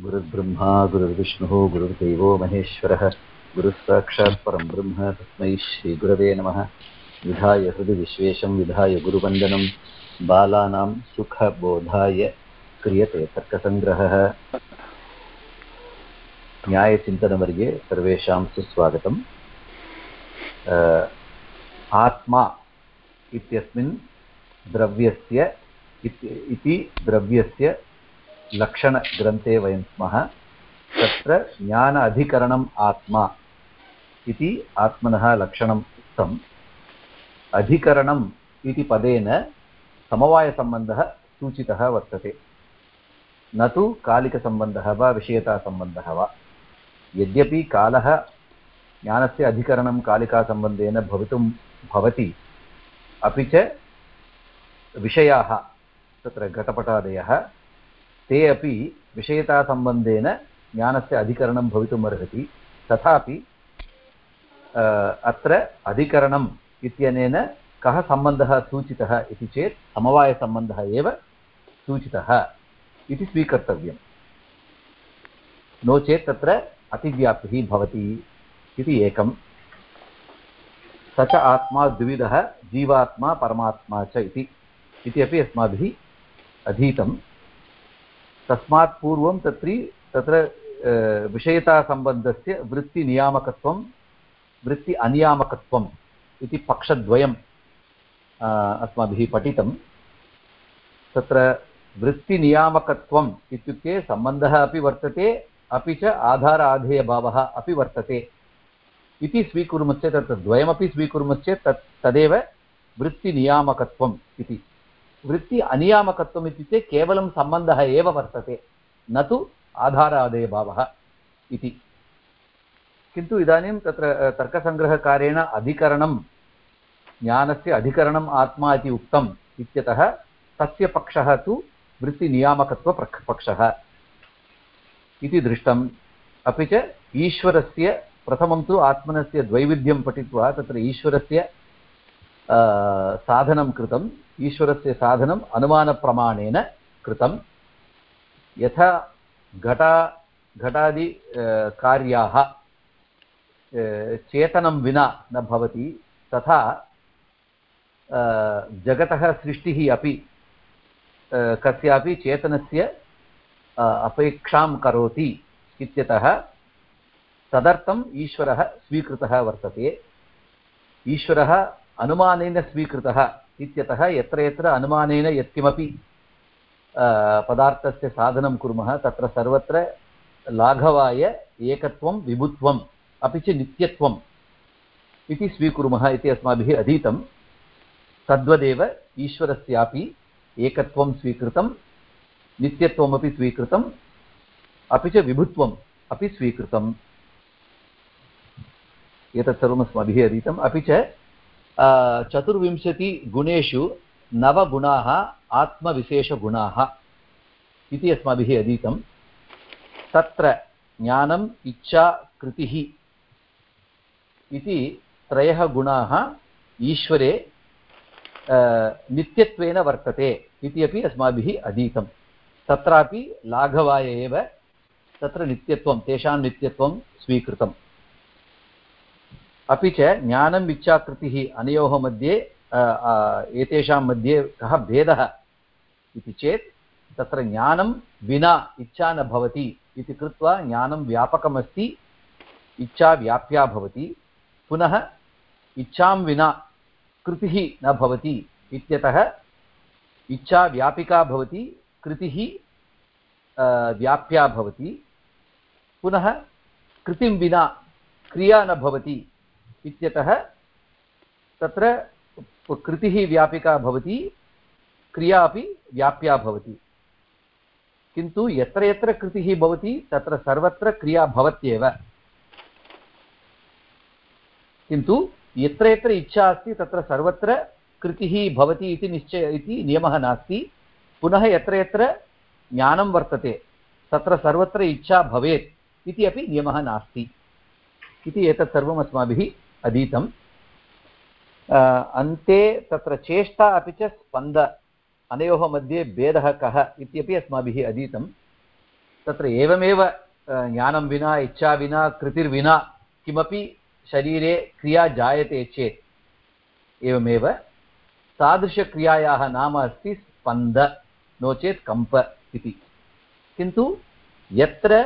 गुरुर्ब्रह्मा, गुरुर्विष्णुः, गुरुर्दैवो महेश्वरः गुरुः साक्षात् परं ब्रह्म तस्मै श्रीगुरवे नमः। विधाय हृदि विश्वेशं, विधाय गुरुवन्दनं। बालानां सुखबोधाय क्रियते तर्कसङ्ग्रहः। न्यायचिन्तनवर्गे सर्वेषां सुस्वागतम्। आत्मा इत्यस्मिन् द्रव्यस्य इति द्रव्यस्य लक्षणग्रन्थे वयं स्मः, तत्र ज्ञान अधिकरणम् आत्मा इति आत्मनः लक्षणम् उक्तम्। अधिकरणम् इति पदेन समवायसम्बन्धः सूचितः वर्तते। न तु कालिकसम्बन्धः वा विषयतासम्बन्धः वा। यद्यपि कालः ज्ञानस्य अधिकरणं कालिकासम्बन्धेन भवितुं भवति, अपि च विषयाः, तत्र घटपटादयः ते अपि विषयतासम्बन्धेन ज्ञानस्य अधिकरणं भवितुम् अर्हति तथापि अत्र अधिकरणम् इत्यनेन कः सम्बन्धः सूचितः इति चेत् समवायसम्बन्धः एव सूचितः इति स्वीकर्तव्यम्। नो चेत् तत्र अतिव्याप्तिः भवति इति एकम्। स च आत्मा द्विविधः, जीवात्मा, परमात्मा च इति अपि अस्माभिः अधीतं तस्मात् पूर्वं तत्र तत्र विषयतासम्बन्धस्य वृत्तिनियामकत्वं वृत्ति अनियामकत्वम् इति पक्षद्वयम् अस्माभिः पठितं तत्र वृत्तिनियामकत्वम् इत्युक्ते सम्बन्धः अपि वर्तते, अपि च आधार आधेयभावः अपि वर्तते। इति स्वीकुर्मश्चेत्, तत्र द्वयमपि स्वीकुर्मश्चेत् तत्, तदेव वृत्तिनियामकत्वम् इति। वृत्ति अनियामकत्वम् इत्युक्ते केवलं सम्बन्धः एव वर्तते। न तु आधारादेयभावः इति। किन्तु इदानीं तत्र तर्कसङ्ग्रहकारेण अधिकरणं, ज्ञानस्य अधिकरणम् आत्मा इति उक्तम् इत्यतः तस्य पक्षः तु वृत्तिनियामकत्वप्रक् पक्षः इति दृष्टम्। अपि च ईश्वरस्य, प्रथमं तु आत्मनस्य द्वैविध्यं पठित्वा तत्र ईश्वरस्य साधनं कृतम्। ईश्वरस्य साधनम् अनुमानप्रमाणेन कृतं यथा घटा, घटादि कार्याः चेतनं विना न भवति, तथा जगतः सृष्टिः अपि कस्यापि चेतनस्य अपेक्षां करोति इत्यतः तदर्थम् ईश्वरः स्वीकृतः वर्तते। ईश्वरः अनुमानेन स्वीकृतः। इत्यतः यत्र यत्र अनुमानेन यत्किमपि पदार्थस्य साधनं कुर्मः, तत्र सर्वत्र लाघवाय एकत्वं, विभुत्वम्, अपि च नित्यत्वम् इति स्वीकुर्मः इति अस्माभिः अधीतं। तद्वदेव ईश्वरस्यापि एकत्वं स्वीकृतं, नित्यत्वमपि स्वीकृतम् अपि च विभुत्वम् अपि स्वीकृतम्। एतत् सर्वम् अस्माभिः अधीतम्। अपि च चतुर्विंशतिगुणेषु नवगुणाः आत्मविशेषगुणाः इति अस्माभिः अधीतं। तत्र ज्ञानम्, इच्छा, कृतिः इति त्रयः गुणाः ईश्वरे नित्यत्वेन वर्तते इति अपि अस्माभिः अधीतं। तत्रापि लाघवाय एव तत्र नित्यत्वं, तेषां नित्यत्वं स्वीकृतम्। अपि च ज्ञानम् इच्छाकृतिः अनयोः मध्ये एतेषां मध्ये कः भेदः इति चेत् तत्र ज्ञानं विना इच्छा न भवति इति कृत्वा ज्ञानं व्यापकमस्ति, इच्छा व्याप्या भवति, पुनः इच्छां विना कृतिः न भवति इत्यतः इच्छा व्यापिका भवति, कृतिः व्याप्या भवति, पुनः कृतिं विना क्रिया न भवति इत्यतः तत्र कृतिः व्यापिका भवति, क्रिया अपि व्याप्या भवति। किन्तु यत्र यत्र कृतिः भवति, तत्र सर्वत्र क्रिया भवत्येव। किन्तु यत्र यत्र इच्छा अस्ति, तत्र सर्वत्र कृतिः भवति इति निश्चय, इति नियमः नास्ति। पुनः यत्र यत्र ज्ञानं वर्तते, तत्र सर्वत्र इच्छा भवेत् इति अपि नियमः नास्ति। इति एतत् सर्वम् अस्माभिः अधीतम्। अन्ते तत्र चेष्टा अपि च स्पन्द। अनयोः मध्ये भेदः कः इत्यपि अस्माभिः अधीतं तत्र एवमेव ज्ञानं विना, इच्छा विना, कृतिर्विना किमपि शरीरे क्रिया जायते चेत् एवमेव। तादृशक्रियायाः नाम अस्ति स्पन्द, नो चेत् कम्प इति। किन्तु यत्र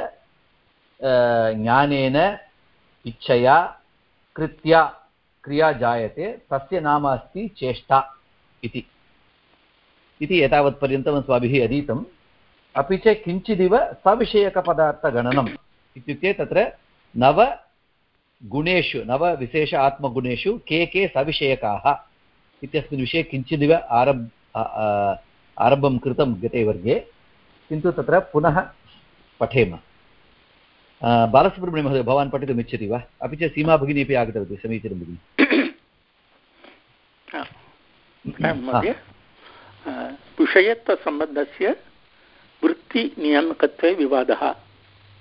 ज्ञानेन इच्छया कृत्या क्रिया जायते, तस्य नाम अस्ति चेष्टा इति। इति एतावत्पर्यन्तम् अस्माभिः अधीतम्। अपि च किञ्चिदिव सविषयकपदार्थगणनम् इत्युक्ते तत्र नवगुणेषु नवविशेष आत्मगुणेषु के के सविषयकाः इत्यस्मिन् विषये किञ्चिदिव आरब् आरम्भं कृतं गते वर्गे। किन्तु तत्र पुनः पठेम। बालसुब्रह्मण्यमहोदय भवान् पठितुमिच्छति वा? अपि च सीमा भगिनी अपि आगतवती समीचीनं भगिनि। विषयत्वसम्बन्धस्य वृत्तिनियामकत्वे विवादः।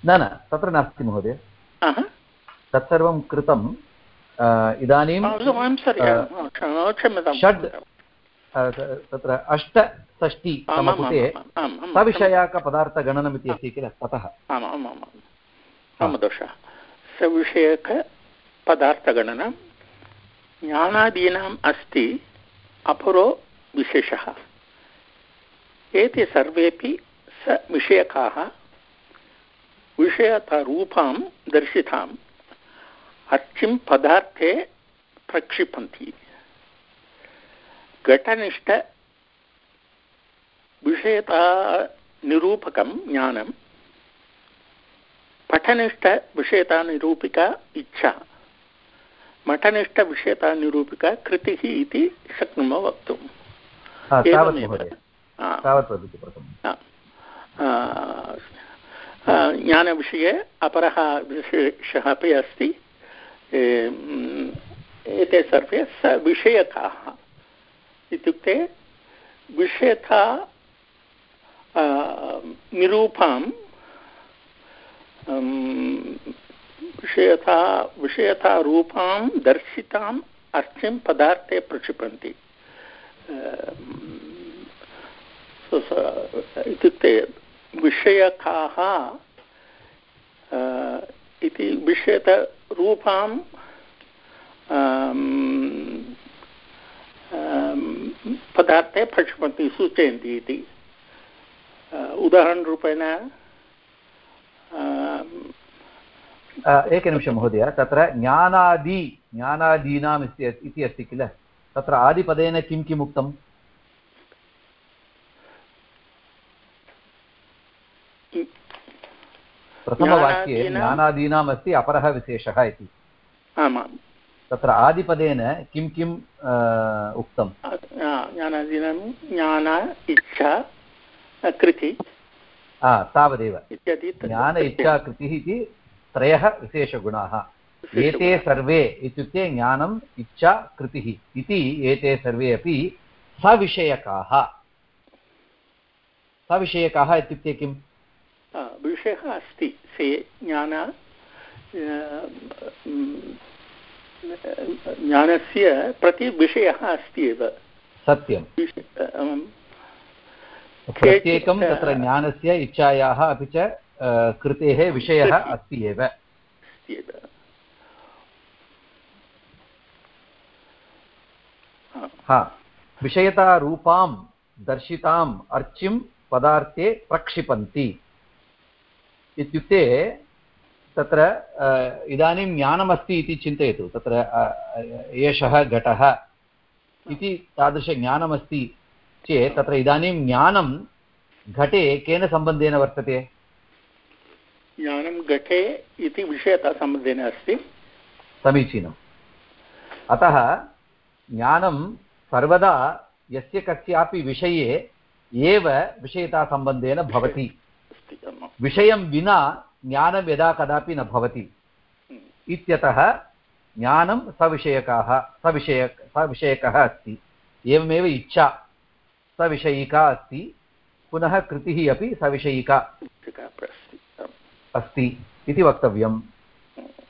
न न तत्र नास्ति महोदय। तत्सर्वं कृतं इदानीं षड् तत्र अष्टषष्टि समपुटे सविषयाकपदार्थगणनम् इति अस्ति किल ततः दोषः सविषयकपदार्थगणनं ज्ञानादीनाम् अस्ति अपरो विशेषः। एते सर्वेपि स विषयकाः विषयतरूपां दर्शिताम् अर्चिं पदार्थे प्रक्षिपन्ति। घटनिष्ठविषयतानिरूपकं ज्ञानं पठनिष्ठविषयतानिरूपिका इच्छा। मठनिष्ठविषयतानिरूपिका कृतिः इति शक्नुमः वक्तुम् ज्ञानविषये अपरः विशेषः अपि अस्ति। एते सर्वे सविषयकाः इत्युक्ते विषयता निरूपां विषयता विषयतारूपां दर्शिताम् अर्थिं पदार्थे प्रक्षिपन्ति। इत्युक्ते विषयकाः इति विषयतरूपां पदार्थे प्रक्षिपन्ति, सूचयन्ति इति। उदाहरणरूपेण एकनिमिषं महोदय तत्र ज्ञानादि ज्ञानादीनाम् इति अस्ति किल तत्र आदिपदेन किं किम् उक्तम् प्रथमवाक्ये ज्ञानादीनाम् अस्ति अपरः विशेषः इति तत्र आदिपदेन किं किम् उक्तं ज्ञानादीनां ज्ञान इच्छा कृति तावदेव ज्ञान इच्छा कृतिः इति त्रयः विशेषगुणाः। एते सर्वे इत्युक्ते ज्ञानम् इच्छा कृतिः इति एते सर्वे अपि सविषयकाः। सविषयकाः इत्युक्ते किम्? विषयः अस्ति। से ज्ञान ज्ञानस्य प्रति विषयः अस्ति एव। सत्यं प्रत्येकं तत्र ज्ञानस्य इच्छायाः अपि च कृतेः विषयः अस्ति एव। हा, विषयतारूपां दर्शिताम् अर्चिं पदार्थे प्रक्षिपन्ति। इत्युक्ते तत्र इदानीं ज्ञानमस्ति इति चिन्तयतु, तत्र एषः घटः इति तादृशज्ञानमस्ति चेत्, तत्र इदानीं ज्ञानं घटे केन सम्बन्धेन वर्तते? ज्ञानं घटे इति विषयतासम्बन्धेन अस्ति। समीचीनम्। अतः ज्ञानं सर्वदा यस्य कस्यापि विषये एव विषयतासम्बन्धेन भवति। विषयं विना ज्ञानं यदा कदापि न भवति। इत्यतः ज्ञानं सविषयकाः सविषय सविषयकः अस्ति। एवमेव इच्छा सविषयिका अस्ति। पुनः कृतिः अपि सविषयिका। अस्ति इति वक्तव्यं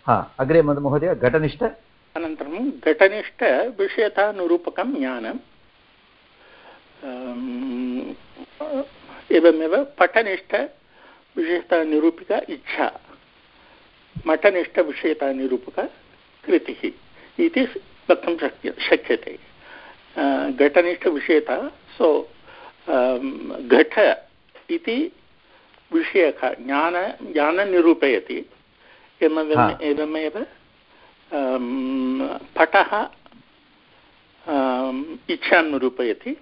हा, अग्रे महोदय, घटनिष्ठ? अनन्तरं घटनिष्ठविषयतानुरूपकं ज्ञानं। एवमेव पठनिष्ठ विषयतानिरूपिका इच्छा। मठनिष्ठविषयतानिरूपका कृतिः इति वक्तुं शक्य, शक्यते। घटनिष्ठविषयता सो घट इति विषयः ज्ञान ज्ञानं निरूपयति एवमेव एवमेव पटः इच्छां निरूपयति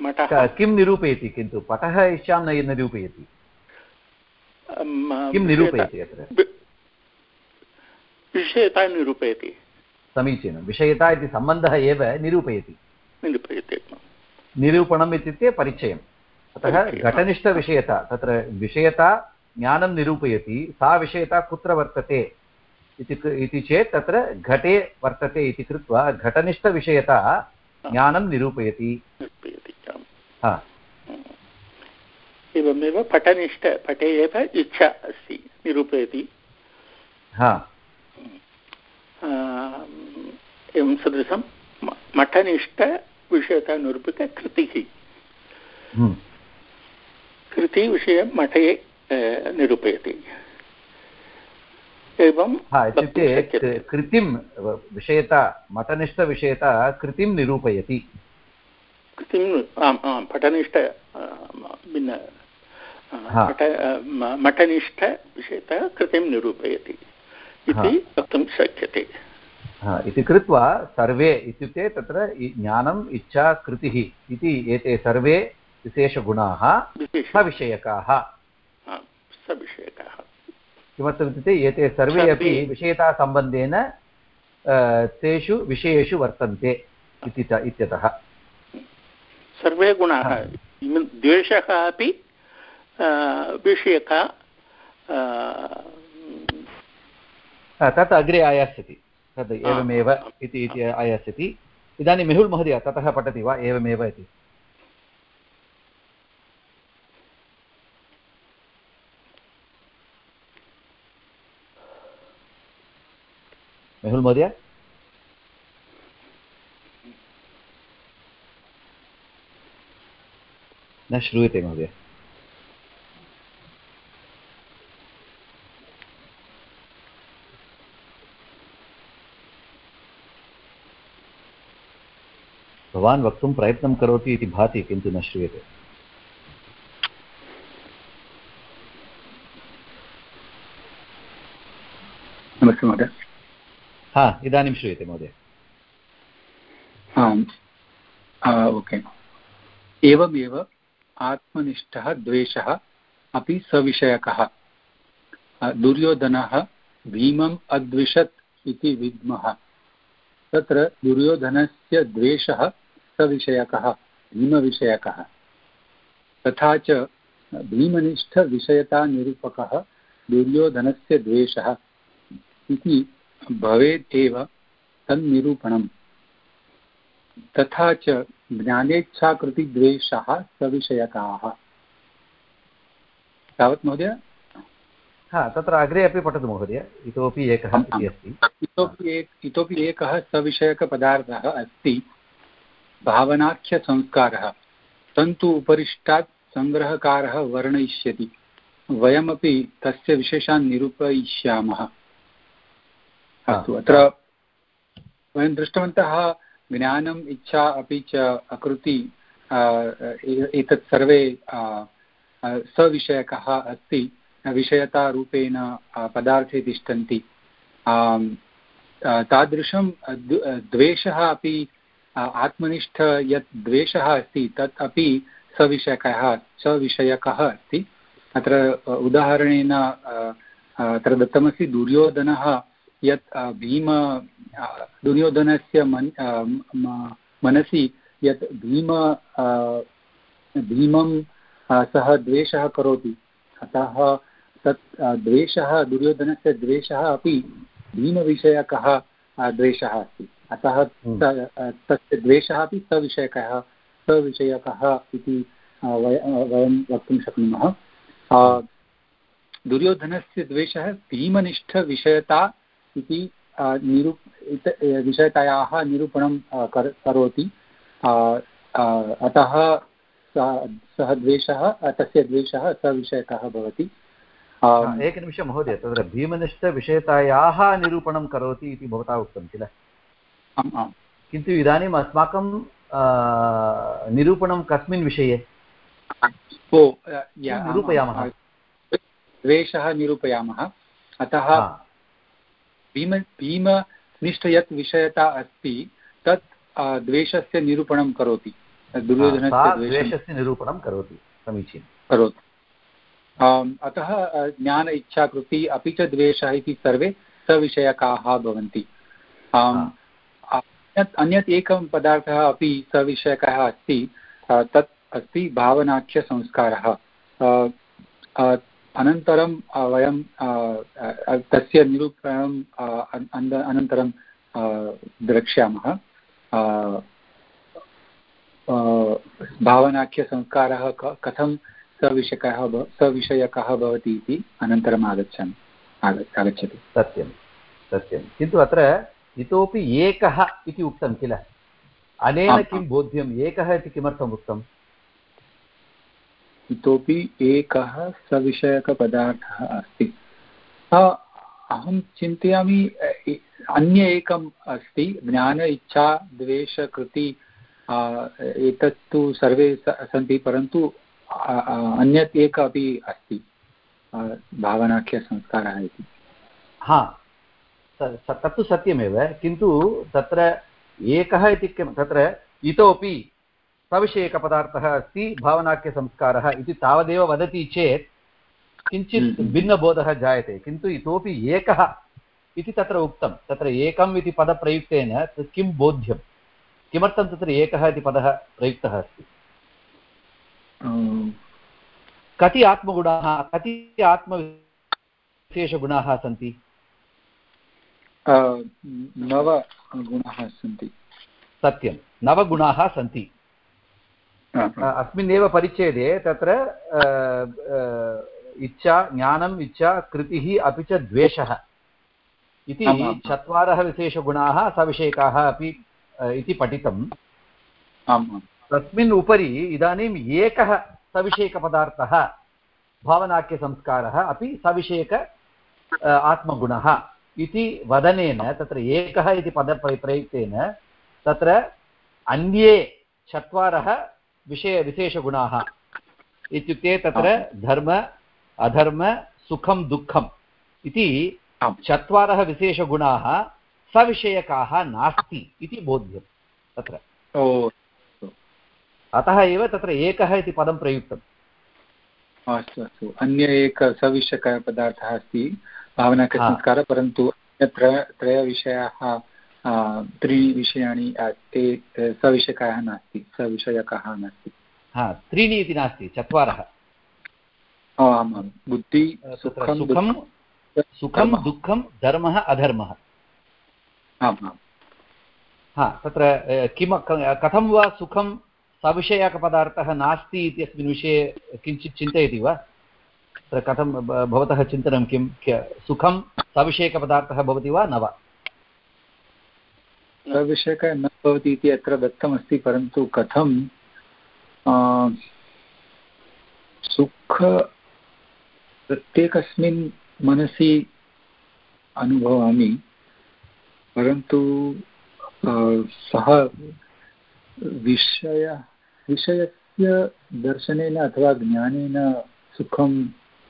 मठः किं निरूपयति किन्तु पटः इच्छां न निरूपयति किं निरूपयति अत्र विषयता निरूपयति समीचीनं विषयता इति सम्बन्धः एव निरूपयति निरूपयति निरूपणम् इत्युक्ते परिचयम् अतः घटनिष्ठविषयता तत्र विषयता ज्ञानं निरूपयति सा विषयता कुत्र वर्तते इति चेत् तत्र घटे वर्तते इति कृत्वा घटनिष्ठविषयता ज्ञानं निरूपयति। एवमेव पटनिष्ठ पटे एव इच्छा अस्ति निरूपयति। एवं सदृशं मठनिष्ठविषयतानिरूपितकृतिः हम्म। कृतिविषयं मठे निरूपयति। एवं इत्युक्ते कृतिं विषयता मठनिष्ठविषयता कृतिं निरूपयति। कृतिम् आम् आं पठनिष्ठ भिन्न मठनिष्ठविषयता कृतिं निरूपयति इति वक्तुं शक्यते। इति कृत्वा सर्वे इत्युक्ते तत्र ज्ञानम् इच्छा कृतिः इति एते सर्वे विशेषगुणाः सविषयकाः। सविषयकाः। किमर्थमित्युक्ते एते सर्वे अपि विषयतासम्बन्धेन तेषु विषयेषु वर्तन्ते इति इत्यतः। सर्वे गुणाः द्वेषः अपि विषयका तत् अग्रे आयास्यति। तद् एवमेव इति आयास्यति। इदानीं मेहुल् महोदय ततः पठति वा? एवमेव इति। मेहुल् महोदय न श्रूयते महोदय भवान्, वक्तुं प्रयत्नं करोति इति भाति, किन्तु न श्रूयते। नमस्ते महोदय। हा, इदानीं श्रूयते महोदय। आम् ओके। एवमेव आत्मनिष्ठः, द्वेषः अपि सविषयकः। दुर्योधनः भीमम् अद्विषत् इति विद्मः। तत्र दुर्योधनस्य द्वेषः सविषयकः, भीमविषयकः। तथा च भीमनिष्ठविषयतानिरूपकः दुर्योधनस्य द्वेषः इति भवेत् एव तन्निरूपणम्। तथा च ज्ञानेच्छाकृतिद्वेषः सविषयकाः। तावत् महोदय? हा तत्र अग्रे अपि पठतु महोदय इतोपि एकः अस्ति। इतोपि एक इतोपि एकः सविषयकपदार्थः अस्ति भावनाख्यसंस्कारः। तन्तु उपरिष्टात् सङ्ग्रहकारः वर्णयिष्यति। वयमपि तस्य विशेषान् निरूपयिष्यामः। अस्तु अत्र वयं दृष्टवन्तः ज्ञानम् इच्छा अपि च अकृति एतत् सर्वे सविषयकः अस्ति। विषयतारूपेण पदार्थे तिष्ठन्ति। तादृशं द्वेषः अपि आत्मनिष्ठ यत् द्वेषः अस्ति तत् अपि सविषयकः सविषयकः अस्ति। अत्र उदाहरणेन अत्र दत्तमस्ति दुर्योधनः यत् भीम दुर्योधनस्य मन् मनसि यत् भीम भीमं सः द्वेषः करोति। अतः तत् द्वेषः दुर्योधनस्य द्वेषः अपि भीमविषयकः द्वेषः अस्ति। अतः हम्म। तस्य द्वेषः अपि सविषयकः सविषयकः इति वयं वक्तुं शक्नुमः। दुर्योधनस्य द्वेषः भीमनिष्ठविषयता इति निरू विषयतायाः निरूपणं करोति। अतः सः सः द्वेषः तस्य द्वेषः सविषयकः भवति। आम्, एकनिमिषं महोदय तत्र भीमनिष्ठविषयतायाः निरूपणं करोति इति भवता उक्तं किल? आम् आम्। किन्तु इदानीम् अस्माकं निरूपणं कस्मिन् विषये? निरूपयामः? द्वेषः निरूपयामः। अतः भीम भीमनिष्ठ यत् विषयता अस्ति तत् द्वेषस्य निरूपणं करोति। दुर्योधनस्य द्वेषस्य निरूपणं करोति समीचीनं करोति। अतः ज्ञान इच्छाकृति अपि च द्वेषः इति सर्वे सविषयकाः भवन्ति। अन्यत् अन्यत् एकं पदार्थः अपि सविषयकः अस्ति तत् अस्ति भावनाख्यसंस्कारः। अनन्तरं वयं तस्य निरूपणं अन- अन- अनन्तरं द्रक्ष्यामः। भावनाख्यसंस्कारः कथं सविषयकः सविषयकः भवति इति अनन्तरम् आगच्छामि आग आगच्छति। सत्यं सत्यं। किन्तु अत्र इतोपि एकः इति उक्तं किल? अनेन किं। बोध्यम्? एकः इति किमर्थम् उक्तम्? इतोपि एकः सविषयकपदार्थः अस्ति। अहं चिन्तयामि अन्य एकम् अस्ति, ज्ञान, इच्छा द्वेषकृति एतत्तु सर्वे सन्ति, परन्तु अन्यत् एक अपि अस्ति भावनाख्यसंस्कारः इति। हा तत्तु सत्यमेव, किन्तु तत्र एकः इति किं, तत्र इतोपि सविषयकपदार्थः अस्ति भावनाख्यसंस्कारः इति तावदेव वदति चेत् किञ्चित् हम्म। भिन्नबोधः जायते। किन्तु इतोपि एकः इति तत्र उक्तं। तत्र एकम् इति पदप्रयुक्तेन किं बोध्यं किमर्थं तत्र एकः इति पदः प्रयुक्तः अस्ति? कति आत्मगुणाः कति आत्मविशेषगुणाः सन्ति? अ, नव गुणाः सन्ति। सत्यं। नवगुणाः सन्ति। अस्मिन्नेव परिच्छेदे तत्र इच्छा ज्ञानम् इच्छा कृतिः अपि च द्वेषः। इति। चत्वारः विशेषगुणाः सविषयकाः अपि इति पठितम्। तस्मिन् उपरि इदानीम् एकः सविषयकपदार्थः भावनाख्यसंस्कारः अपि सविषयक आत्मगुणः इति वदनेन तत्र एकः इति पदप्रयुक्तेन तत्र अन्ये चत्वारः विषय विशेषगुणाः इत्युक्ते तत्र धर्म अधर्म सुखं दुःखम् इति। चत्वारः विशेषगुणाः सविषयकाः नास्ति इति बोध्यं तत्र। अतः एव तत्र एकः इति पदं प्रयुक्तम्। अस्तु अस्तु। अन्य एक सविषयकपदार्थः अस्ति भावनाकसंस्कारः परन्तु अन्यत्र त्रयविषयाः त्रीणि विषयाणि ते सविषयकाः नास्ति सविषयकाः नास्ति। हा त्रीणि इति नास्ति चत्वारः। आम् बुद्धि सुखं सुखं दुःखं, सुखं धर्मः। दुःखं धर्मः अधर्मः। आम्। आम् हा तत्र किम कथं वा सुखं सविषयकपदार्थः नास्ति इत्यस्मिन् विषये किञ्चित् चिन्तयति वा? तत्र कथं भवतः चिन्तनं किं सुखं सविषयकपदार्थः भवति वा न वा? सविषयकः न भवति इति अत्र दत्तमस्ति, परन्तु कथं सुख प्रत्येकस्मिन् मनसि अनुभवामि, परन्तु सः विषय, विषयस्य दर्शनेन अथवा ज्ञानेन सुखम्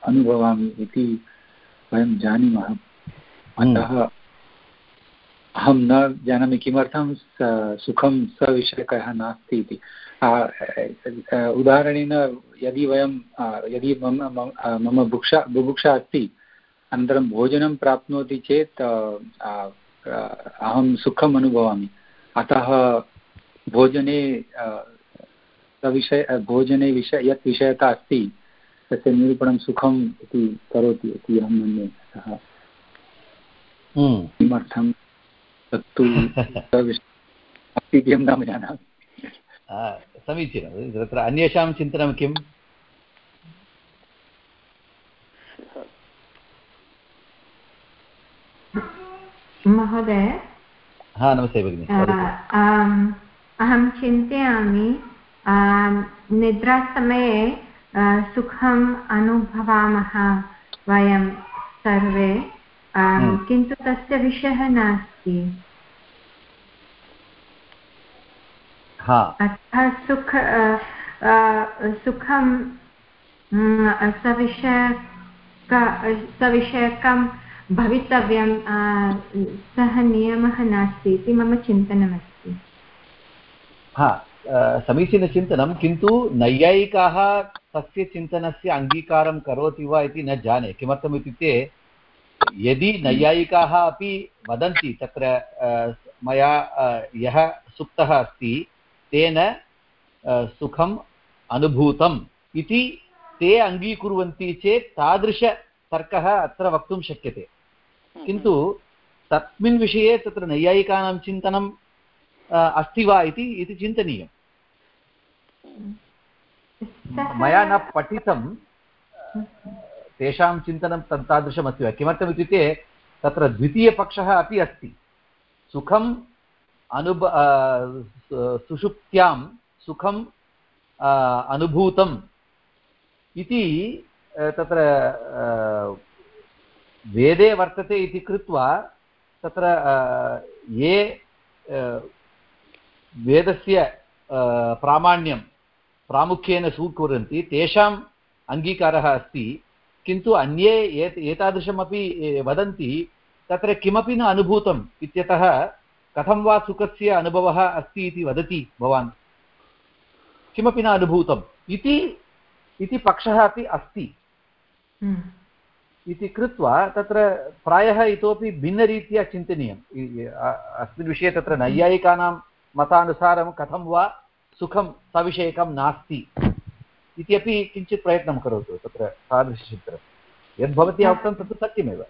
अनुभवामि इति वयं जानीमः। अतः अहं न जानामि किमर्थं सुखं सविषयकः नास्ति इति। उदाहरणेन यदि वयं यदि मम मम बुभुक्षा बुभुक्षा अस्ति अनन्तरं भोजनं प्राप्नोति चेत् अहं सुखम् अनुभवामि। अतः भोजने सविषय भोजने विषय यत् विषयता अस्ति तस्य निरूपणं सुखम् इति करोति इति अहं मन्ये। अतः हम्म। किमर्थं तत्तु अस्ति इति अहं न जानामि। समीचीनं तत्र अन्येषां चिन्तनं किम्? महोदय? हा नमस्ते भगिनि। आम्, अहं चिन्तयामि निद्रासमये सुखम् अनुभवामः वयं सर्वे। किन्तु तस्य विषयः नास्ति। अतः सुख सुखं सविषयक सविषयकं भवितव्यं सः नियमः नास्ति इति मम चिन्तनमस्ति। हा समीचीनचिन्तनं किन्तु नैयायिकाः तस्य चिन्तनस्य अङ्गीकारं करोति वा इति न जाने। किमर्थम् इत्युक्ते यदि नैयायिकाः अपि वदन्ति तत्र मया यः सुप्तः अस्ति तेन सुखम् अनुभूतम् इति ते अङ्गीकुर्वन्ति चेत् तादृशतर्कः अत्र वक्तुं शक्यते। किन्तु तस्मिन् विषये तत्र नैयायिकानां चिन्तनं अस्ति वा इति इति चिन्तनीयम्। मया न पठितं। तेषां चिन्तनं तत् तादृशमस्ति वा? किमर्थमित्युक्ते तत्र द्वितीयपक्षः अपि अस्ति। सुखम् अनुब सुषुप्त्यां सुखम् अनुभूतम् इति तत्र वेदे वर्तते इति कृत्वा तत्र ये वेदस्य प्रामाण्यं, प्रामुख्येन स्वीकुर्वन्ति, तेषाम् अङ्गीकारः अस्ति। किन्तु अन्ये एतादृशमपि वदन्ति तत्र किमपि न अनुभूतम् इत्यतः कथं वा सुखस्य अनुभवः अस्ति इति वदति भवान्। किमपि न अनुभूतम् इति इति पक्षः अपि अस्ति। हम्म। इति कृत्वा तत्र प्रायः इतोपि भिन्नरीत्या चिन्तनीयम्। अस्मिन् विषये तत्र नैयायिकानां मतानुसारं कथं वा सुखं सविषयकं नास्ति। इत्यपि किञ्चित् प्रयत्नं करोतु तत्र तादृशचित्रं। यद् भवत्या उक्तं तत् सत्यमेव।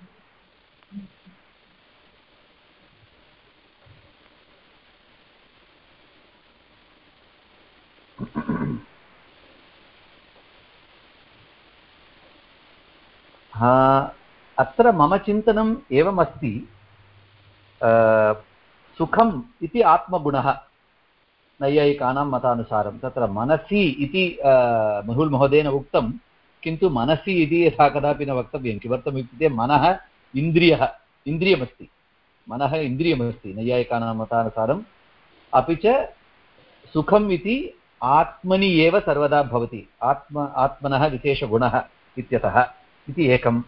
अत्र मम चिन्तनम् एवमस्ति सुखम् इति आत्मगुणः। नैयायिकानां मतानुसारं। तत्र मनसि इति महुल् महोदयेन उक्तं, किन्तु मनसि इति यथा कदापि न वक्तव्यं। किमर्थम् इत्युक्ते मनः इन्द्रियः, इन्द्रियमस्ति। मनः इन्द्रियमस्ति नैयायिकानां मतानुसारम्। अपि च सुखम् इति आत्मनि एव सर्वदा भवति। आत्म, आत्मनः विशेषगुणः इत्यतः इति एकं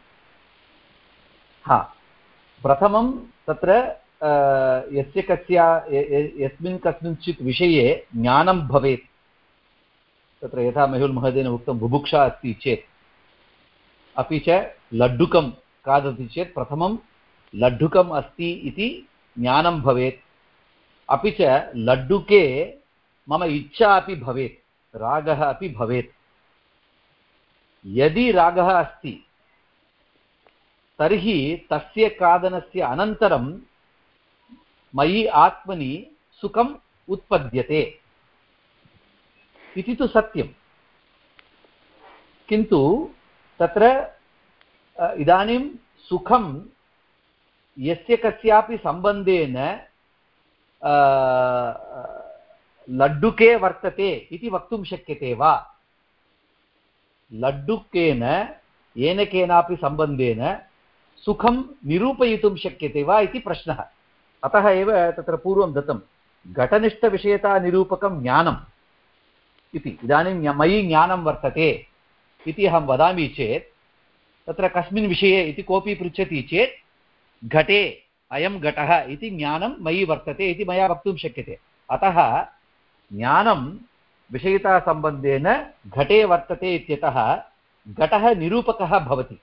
हा। प्रथमं तत्र यस्य कस्य यस्मिन् कस्मिंश्चित् विषये ज्ञानं भवेत्। तत्र यथा मेहुल् महोदयेन उक्तं, बुभुक्षा अस्ति चेत्। अपि च लड्डुकं खादति चेत् प्रथमं लड्डुकम् अस्ति इति ज्ञानं भवेत्। अपि च लड्डुके मम इच्छा अपि भवेत्, रागः अपि भवेत्। यदि रागः अस्ति, तर्हि तस्य खादनस्य अनन्तरं मयि आत्मनि सुखम् उत्पद्यते। इति तु सत्यं किन्तु तत्र इदानीं सुखं यस्य कस्यापि सम्बन्धेन लड्डुके वर्तते इति वक्तुं शक्यते वा? लड्डुकेन, येन केनापि सम्बन्धेन सुखं निरूपयितुं शक्यते वा इति प्रश्नः। अतः एव तत्र पूर्वं दत्तं, घटनिष्ठविषयतानिरूपकं ज्ञानम् इति। इदानीं मयि ज्ञानं वर्तते इति अहं वदामि चेत्, तत्र कस्मिन् विषये इति कोऽपि पृच्छति चेत्, घटे अयं घटः इति ज्ञानं मयि वर्तते इति मया वक्तुं शक्यते। अतः ज्ञानं विषयितासम्बन्धेन घटे वर्तते इत्यतः घटः निरूपकः भवति,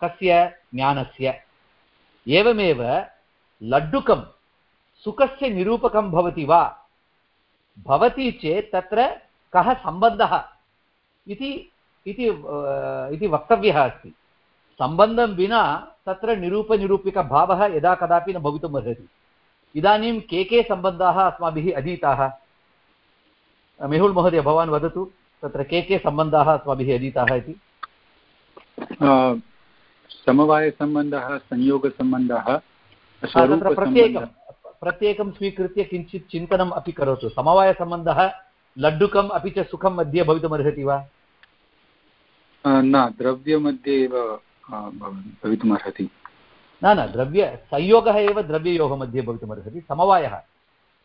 कस्य ज्ञानस्य। एवमेव लड्डुकं, सुखस्य निरूपकं भवति वा? भवति चेत् तत्र कः सम्बन्धः? इति इति वक्तव्यः अस्ति। सम्बन्धं विना तत्र निरूपनिरूपिकभावः यदा कदापि न भवितुम् अर्हति। इदानीं के के सम्बन्धाः अस्माभिः अधीताः? मेहुल् महोदय, भवान् वदतु, तत्र के के सम्बन्धाः अस्माभिः अधीताः इति। समवायसम्बन्धः, संयोगसम्बन्धः तत्र प्रत्येकं प्रत्येकं स्वीकृत्य किञ्चित् चिन्तनम् अपि करोतु। समवायसम्बन्धः लड्डुकम् अपि च सुखं मध्ये भवितुमर्हति वा? न द्रव्यमध्ये एव भवितुमर्हति। न न द्रव्य संयोगः एव द्रव्ययोः मध्ये भवितुमर्हति। समवायः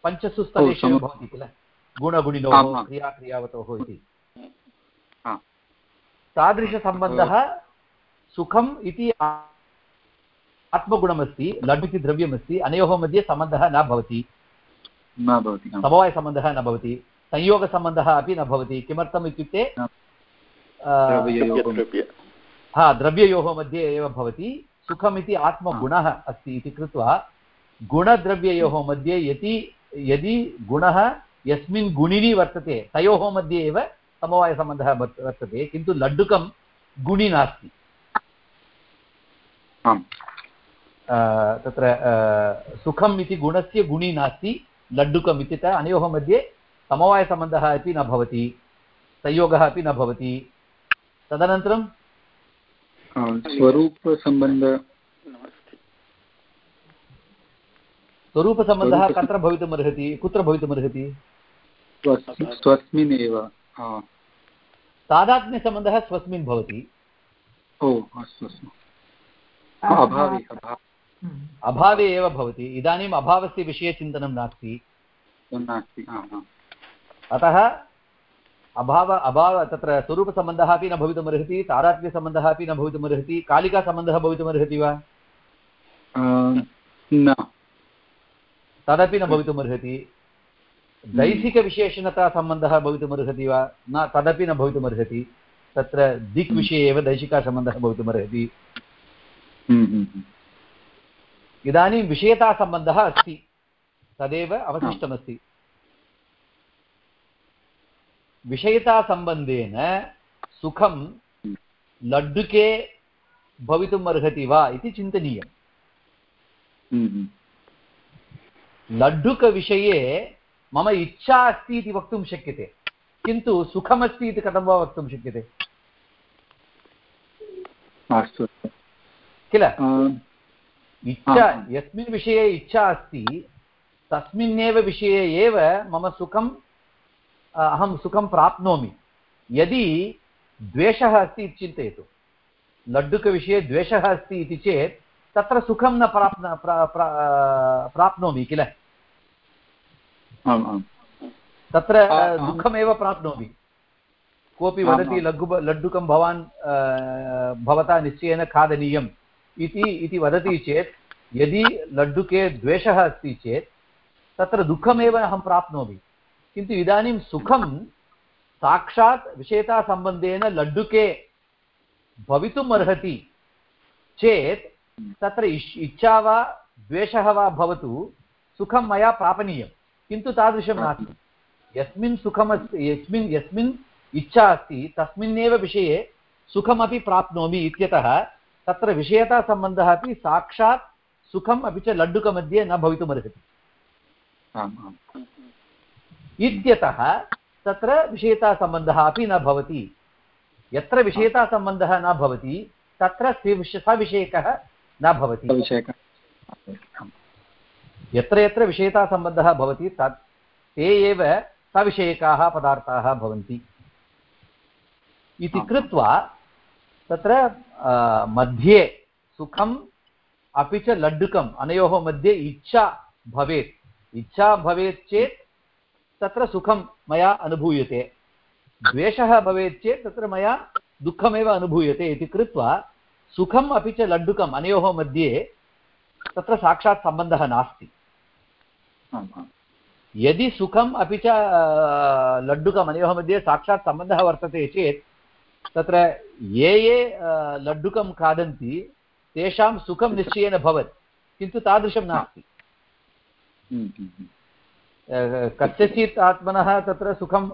पञ्चसु स्तरेषु भवति किल? गुणगुणिनोः आम्, आम्। क्रिया क्रियावतोः इति तादृशसम्बन्धः सुखम् इति आत्मगुणमस्ति लड्डु इति द्रव्यमस्ति अनयोः मध्ये सम्बन्धः न भवति। न भवति। समवायसम्बन्धः न भवति संयोगसम्बन्धः अपि न भवति। किमर्थम् इत्युक्ते हा द्रव्ययोः मध्ये एव भवति। सुखमिति आत्मगुणः अस्ति इति कृत्वा गुणद्रव्ययोः मध्ये यदि यदि गुणः यस्मिन् गुणिनि वर्तते तयोः मध्ये एव समवायसम्बन्धः वर्त- वर्तते किन्तु लड्डुकं गुणि नास्ति। तत्र सुखम् इति गुणस्य गुणी नास्ति लड्डुकम् इत्यतः अनयोः मध्ये समवायसम्बन्धः अपि न भवति संयोगः अपि न भवति। तदनन्तरं स्वरूपसम्बन्ध स्वरूपसम्बन्धः कत्र भवितुमर्हति कुत्र भवितुमर्हति? स्वस्मिन् एव तादात्म्यसम्बन्धः स्वस्मिन् भवति। ओ अस्तु अस्तु। अभावे। अभावे हम्म। एव भवति। इदानीम् अभावस्य विषये चिन्तनं नास्ति। अतः अभाव अभाव तत्र स्वरूपसम्बन्धः अपि न भवितुमर्हति तादात्म्यसम्बन्धः अपि न भवितुमर्हति कालिकासम्बन्धः भवितुमर्हति वा? न। तदपि न भवितुमर्हति दैशिकविशेषणतासम्बन्धः भवितुमर्हति वा? न तदपि न भवितुमर्हति तत्र दिक् विषये एव दैशिकासम्बन्धः भवितुमर्हति हम्म, हम्म। इदानीं विषयतासम्बन्धः अस्ति। तदेव अवशिष्टमस्ति। विषयतासम्बन्धेन सुखं लड्डुके भवितुम् अर्हति वा इति चिन्तनीयम्। लड्डुकविषये मम इच्छा अस्ति इति वक्तुं शक्यते। किन्तु सुखमस्ति इति कथं वा वक्तुं शक्यते? किल? इच्छा। यस्मिन् विषये इच्छा अस्ति तस्मिन्नेव विषये एव मम सुखं अ, अहं सुखं प्राप्नोमि यदि द्वेषः अस्ति इति चिन्तयतु लड्डुकविषये द्वेषः अस्ति इति चेत् तत्र सुखं न प्राप्न प्रा- प्रा- प्राप्नोमि किल आम् आम् तत्र। दुःखमेव प्राप्नोमि कोऽपि वदति। लड्डु लड्डुकं भवान् भवता निश्चयेन खादनीयम् इति इति वदति चेत्, यदि लड्डुके द्वेषः अस्ति चेत्, तत्र दुःखमेव अहं प्राप्नोमि। किन्तु इदानीं सुखं साक्षात् विषयतासम्बन्धेन लड्डुके भवितुम् अर्हति चेत्, तत्र इष् इच्छा वा द्वेषः वा भवतु, सुखं मया प्रापणीयं किन्तु तादृशं नास्ति। यस्मिन् सुखमस्ति, यस्मिन् यस्मिन् इच्छा अस्ति, तस्मिन्नेव विषये सुखमपि प्राप्नोमि इत्यतः तत्र विषयतासम्बन्धः अपि साक्षात् सुखम् अपि च लड्डुकमध्ये न भवितुमर्हति इत्यतः तत्र विषयतासम्बन्धः अपि न भवति। यत्र विषयतासम्बन्धः न भवति तत्र सविषयकः न भवति। यत्र यत्र विषयतासम्बन्धः भवति तत् ते एव सविषयकाः पदार्थाः भवन्ति। इति कृत्वा तत्र मध्ये सुखम् अपि च लड्डुकम् अनयोः मध्ये इच्छा भवेत्। इच्छा भवेत् चेत् तत्र सुखं मया अनुभूयते। द्वेषः भवेत् चेत् तत्र मया दुःखमेव अनुभूयते इति कृत्वा सुखम् अपि च लड्डुकम् अनयोः मध्ये तत्र साक्षात् सम्बन्धः नास्ति। यदि सुखम् अपि च लड्डुकम् अनयोः मध्ये साक्षात् सम्बन्धः वर्तते चेत् तत्र ये ये लड्डुकं खादन्ति तेषां सुखं निश्चयेन भवत् किन्तु तादृशं नास्ति हम्म, हम्म, हम्म। कस्यचित् आत्मनः तत्र सुखं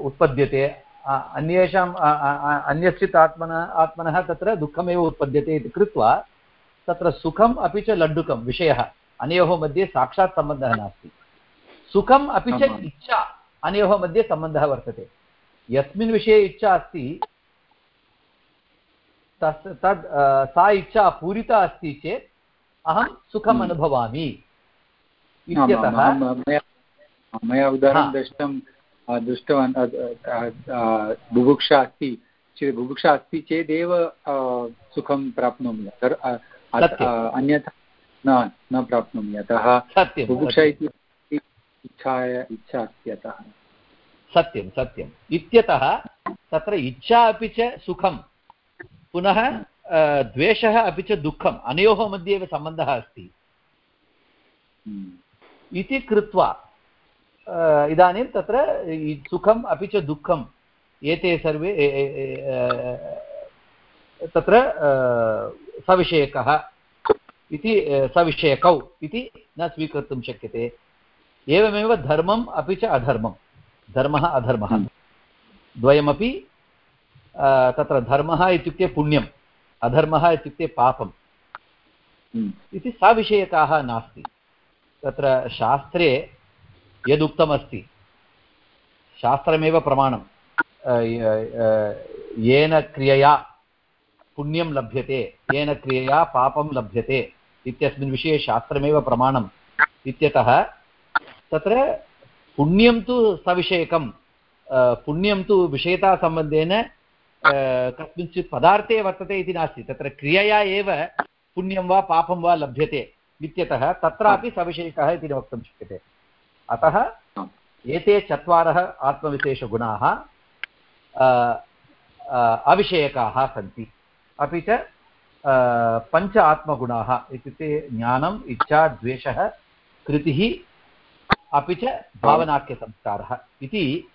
उत्पद्यते अन्येषाम् अन्यश्चित् आत्मनः आत्मनः तत्र दुःखमेव उत्पद्यते इति कृत्वा तत्र सुखम् अपि च लड्डुकं विषयः अनयोः मध्ये साक्षात् सम्बन्धः नास्ति सुखम् अपि च। इच्छा अनयोः मध्ये सम्बन्धः वर्तते यस्मिन् विषये इच्छा अस्ति तस् तद् सा इच्छा पूरिता अस्ति चेत् अहं सुखम् हम्म। अनुभवामि इत्यतः मया उदाहरणं दृष्टं दृष्टवान् बुभुक्षा अस्ति चेत् बुभुक्षा अस्ति चेदेव सुखं प्राप्नोमि अन्यथा न न प्राप्नोमि अतः बुभुक्षा इति इच्छाय इच्छा अस्ति अतः। सत्यं सत्यम् इत्यतः तत्र इच्छा अपि च सुखं पुनः द्वेषः अपि च दुःखम् अनयोः मध्ये एव सम्बन्धः अस्ति। हम्म। इति कृत्वा इदानीं तत्र सुखम् अपि च दुःखम् एते सर्वे तत्र सविषयकः इति सविषयकौ इति न स्वीकर्तुं शक्यते। एवमेव धर्मम् अपि च अधर्मं धर्मः अधर्मः। हम्म। द्वयमपि तत्र धर्मः इत्युक्ते पुण्यम् अधर्मः इत्युक्ते पापम्। हम्म। इति सविषयकाः नास्ति। तत्र शास्त्रे यदुक्तमस्ति। शास्त्रमेव प्रमाणं येन क्रियया पुण्यं लभ्यते येन क्रियया पापं लभ्यते इत्यस्मिन् विषये शास्त्रमेव प्रमाणम् इत्यतः तत्र पुण्यं तु सविषयकं पुण्यं तु विषयतासम्बन्धेन कस्मिंश्चित् पदार्थे वर्तते इति नास्ति। तत्र क्रियया एव पुण्यं वा पापं वा लभ्यते इत्यतः तत्रापि सविषयकः इति वक्तुं शक्यते। अतः एते चत्वारः आत्मविशेषगुणाः अविषयकाः सन्ति। अपि च पञ्च आत्मगुणाः इत्युक्ते ज्ञानम्, इच्छा, द्वेषः, कृतिः अपि च भावनाख्यसंस्कारः इति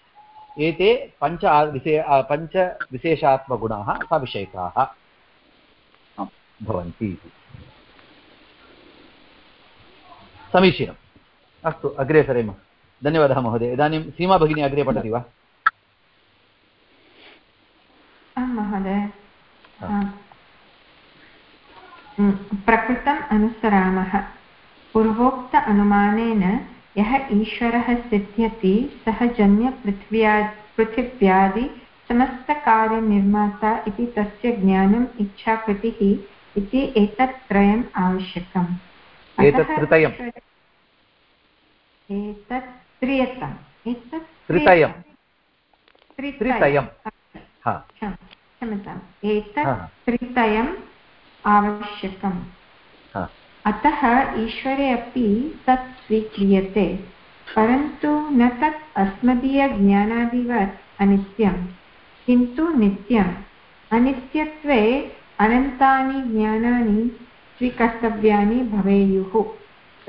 एते पञ्च विशे पञ्चविशेषात्मगुणाः सविषयकाः भवन्ति इति। समीचीनम्। अस्तु अग्रे सरेम। धन्यवादः महोदय। इदानीं सीमा भगिनी अग्रे पठति वा? महोदय। प्रकृतम् अनुसरामः। पूर्वोक्त अनुमानेन यः ईश्वरः सिद्ध्यति सः जन्यपृथिव्या पृथिव्यादि समस्तकार्यनिर्माता इति तस्य ज्ञानम् इच्छाकृतिः इति एतत् त्रयम् आवश्यकम्। एतत् त्रियतम्। एतत् क्षम्यताम्। एतत् त्रितयम् आवश्यकम्। अतः ईश्वरे अपि तत् स्वीक्रियते, परन्तु न तत् अस्मदीयज्ञानादिवत् अनित्यं, किन्तु नित्यम्। अनित्यत्वे अनन्तानि ज्ञानानि स्वीकर्तव्यानि भवेयुः,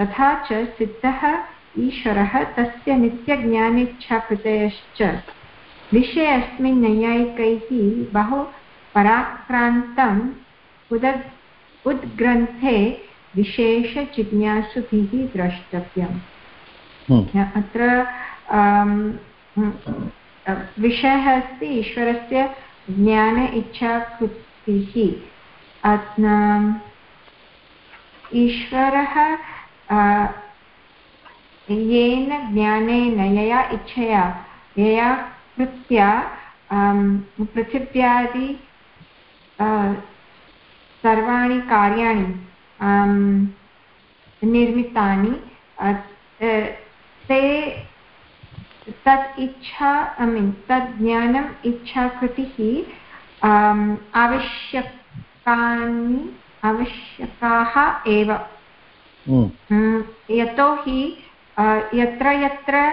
तथा च सिद्धः ईश्वरः तस्य नित्यज्ञानेच्छाकृतयश्च। विषये अस्मिन् नैयायिकैः बहु पराक्रान्तम् उद उद्ग्रन्थे विशेषजिज्ञासुभिः द्रष्टव्यम् हम्म। अत्र विषयः अस्ति ईश्वरस्य ज्ञान इच्छाकृतिः ईश्वरः येन ज्ञानेन यया इच्छया यया कृत्या पृथिव्यादि सर्वाणि कार्याणि निर्मितानि ते तत् इच्छा ऐ मीन् तत् ज्ञानम् इच्छाकृतिः आवश्यकानि आवश्यकाः एव हम्म। यतोहि यत्र यत्र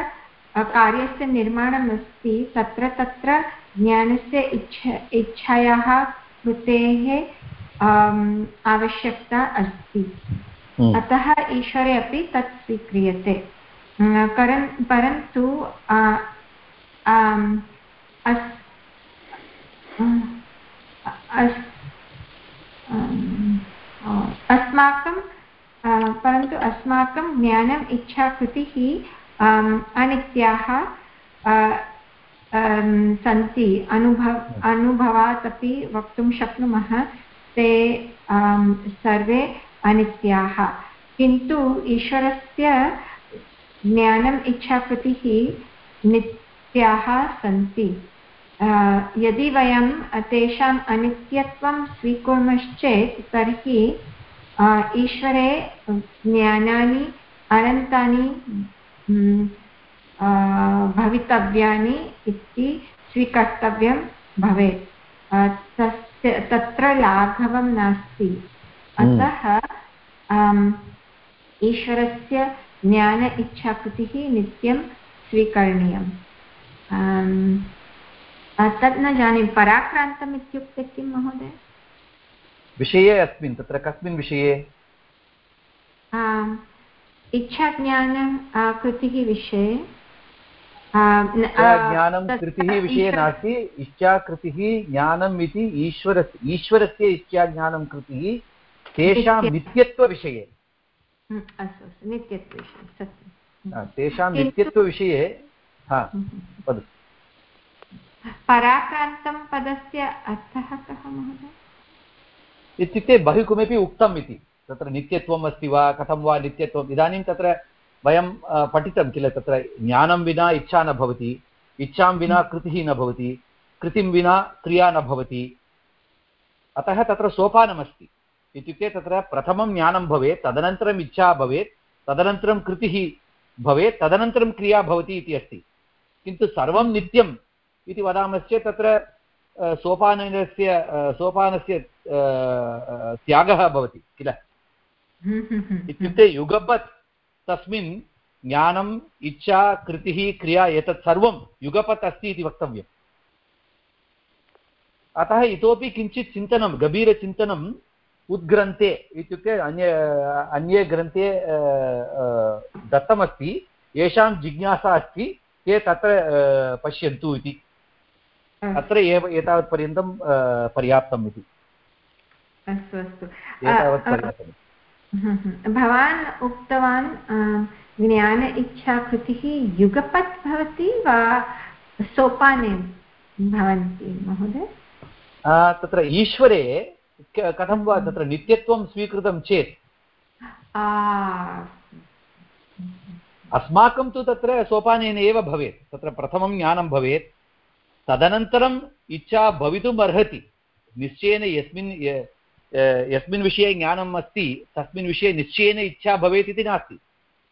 कार्यस्य निर्माणम् अस्ति तत्र तत्र ज्ञानस्य इच्छा इच्छायाः कृतेः आवश्यकता अस्ति। हम्म। अतः ईश्वरे अपि तत् स्वीक्रियते। करन् परन्तु अस्माकं परन्तु अस्माकं ज्ञानम् इच्छाकृतिः अनित्याः सन्ति। अनुभव अनुभवात् अपि वक्तुं शक्नुमः। ते सर्वे अनित्याः। किन्तु ईश्वरस्य ज्ञानम् इच्छाकृतिः नित्याः सन्ति। यदि वयं तेषाम् अनित्यत्वं स्वीकुर्मश्चेत्, तर्हि ईश्वरे ज्ञानानि, अनन्तानि भवितव्यानि इति स्वीकर्तव्यं भवेत्। तस्य तत्र लाघवं नास्ति। हम्म। अतः ईश्वरस्य ज्ञान इच्छाकृतिः नित्यं स्वीकरणीयम्। तत् न जानामि। पराक्रान्तम् इत्युक्ते किं महोदय? विषये अस्मिन् तत्र कस्मिन् विषये? इच्छाज्ञान कृतिः विषये। ज्ञानं कृतिः विषये नास्ति। इच्छाकृतिः ज्ञानम् इति ईश्वर ईश्वरस्य इच्छाज्ञानं कृतिः तेषां नित्यत्वविषये। अस्तु नित्यत्वविषये तेषां नित्यत्वविषये हा वदतु। पराक्रान्तं पदस्य अर्थः कः महोदय? इत्युक्ते बहु किमपि उक्तम् इति। तत्र नित्यत्वम् अस्ति वा कथं वा नित्यत्वम्? इदानीं तत्र वयं पठितं किल तत्र ज्ञानं विना इच्छा न भवति इच्छां विना कृतिः न भवति कृतिं विना क्रिया न भवति। अतः तत्र सोपानमस्ति। इत्युक्ते तत्र प्रथमं ज्ञानं भवेत् तदनन्तरम् इच्छा भवेत् तदनन्तरं कृतिः भवेत् तदनन्तरं क्रिया भवति इति अस्ति। किन्तु सर्वं नित्यम् इति वदामश्चेत् तत्र सोपानस्य सोपानस्य त्यागः भवति किल? इत्युक्ते युगपत् तस्मिन् ज्ञानम् इच्छा कृतिः क्रिया एतत् सर्वं युगपत् अस्ति इति वक्तव्यम्। अतः इतोपि किञ्चित् चिन्तनं गभीरचिन्तनम् उद्ग्रन्थे इत्युक्ते अन्य अन्ये ग्रन्थे दत्तमस्ति येषां जिज्ञासा अस्ति ते तत्र पश्यन्तु इति। अत्र एव एतावत्पर्यन्तं पर्याप्तम् इति। अस्तु अस्तु। एतावत् पर्याप्तम् भवान् उक्तवान् ज्ञान इच्छाकृतिः युगपत् भवति वा सोपाने भवन्ति महोदय? तत्र ईश्वरे कथं वा तत्र नित्यत्वं स्वीकृतं चेत्। अस्माकं तु तत्र सोपानेन एव भवेत् तत्र प्रथमं ज्ञानं भवेत्। तदनन्तरम् इच्छा भवितुम् अर्हति निश्चयेन यस्मिन् यस्मिन् विषये ज्ञानम् अस्ति तस्मिन् विषये निश्चयेन इच्छा भवेत् इति नास्ति।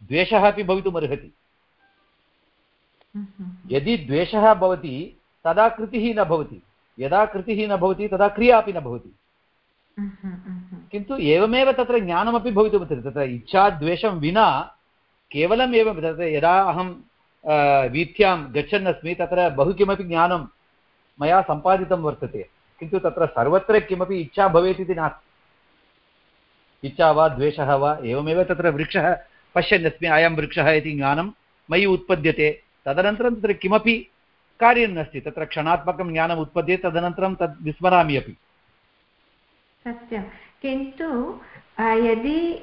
द्वेषः अपि भवितुम् अर्हति यदि द्वेषः भवति तदा कृतिः न भवति। यदा कृतिः न भवति तदा क्रिया अपि न भवति। किन्तु एवमेव तत्र ज्ञानमपि भवितुमर्हति। तत्र इच्छाद्वेषं विना केवलम् एवं तत्र यदा अहं वीथ्यां गच्छन् अस्मि तत्र बहु किमपि ज्ञानं मया सम्पादितं वर्तते। किन्तु तत्र सर्वत्र किमपि इच्छा भवेत् इति नास्ति। इच्छा वा द्वेषः वा एवमेव तत्र वृक्षः पश्यन्नस्मि अयं वृक्षः इति ज्ञानं मयि उत्पद्यते। तदनन्तरं तत्र किमपि कार्यं नास्ति। तत्र क्षणात्मकं ज्ञानम् उत्पद्यते तदनन्तरं तद् विस्मरामि अपि। सत्यं। किन्तु यदि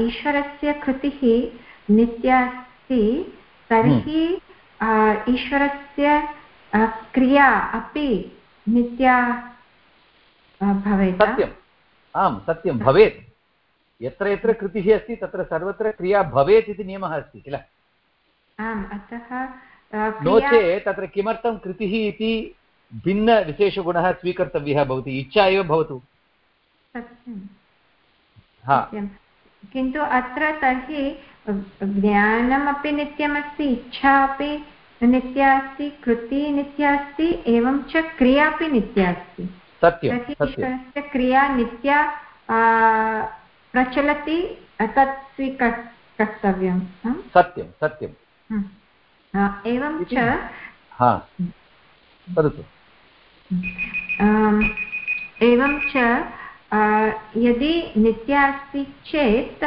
ईश्वरस्य कृतिः नित्या अस्ति तर्हि हम्म। ईश्वरस्य क्रिया अपि नित्या भवेत् सत्यम्। आम् सत्यं भवेत्। यत्र यत्र कृतिः अस्ति तत्र सर्वत्र क्रिया भवेत् इति नियमः अस्ति किल? आम् अतः नो चेत् तत्र किमर्थं कृतिः इति भिन्नविशेषगुणः स्वीकर्तव्यः भवति इच्छा एव भवतु। किन्तु अत्र तर्हि ज्ञानमपि नित्यमस्ति इच्छा अपि नित्या अस्ति कृतिः नित्या अस्ति एवं च क्रिया अपि नित्या अस्ति। तर्हि क्रिया नित्या प्रचलति तत् स्वीकर्तव्यं। सत्यं सत्यं। एवं च वदतु। एवं च यदि नित्या अस्ति चेत्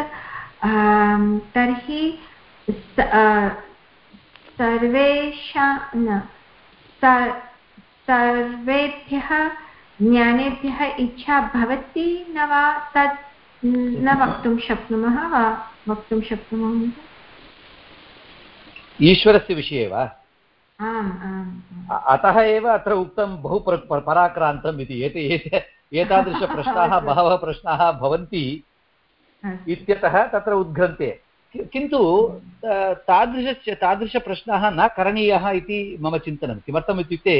तर्हि सर्वेषां न सर्वेभ्यः ज्ञानेभ्यः इच्छा भवति न वा तत् न वक्तुं शक्नुमः वा वक्तुं शक्नुमः? ईश्वरस्य विषये वा? अतः एव अत्र उक्तं बहु पराक्रान्तम् इति। एते एतादृशप्रश्नाः बहवः प्रश्नाः भवन्ति इत्यतः तत्र उद्घ्रन्ते किन्तु तादृश तादृशप्रश्नः न करणीयः इति मम चिन्तनं किमर्थम् इत्युक्ते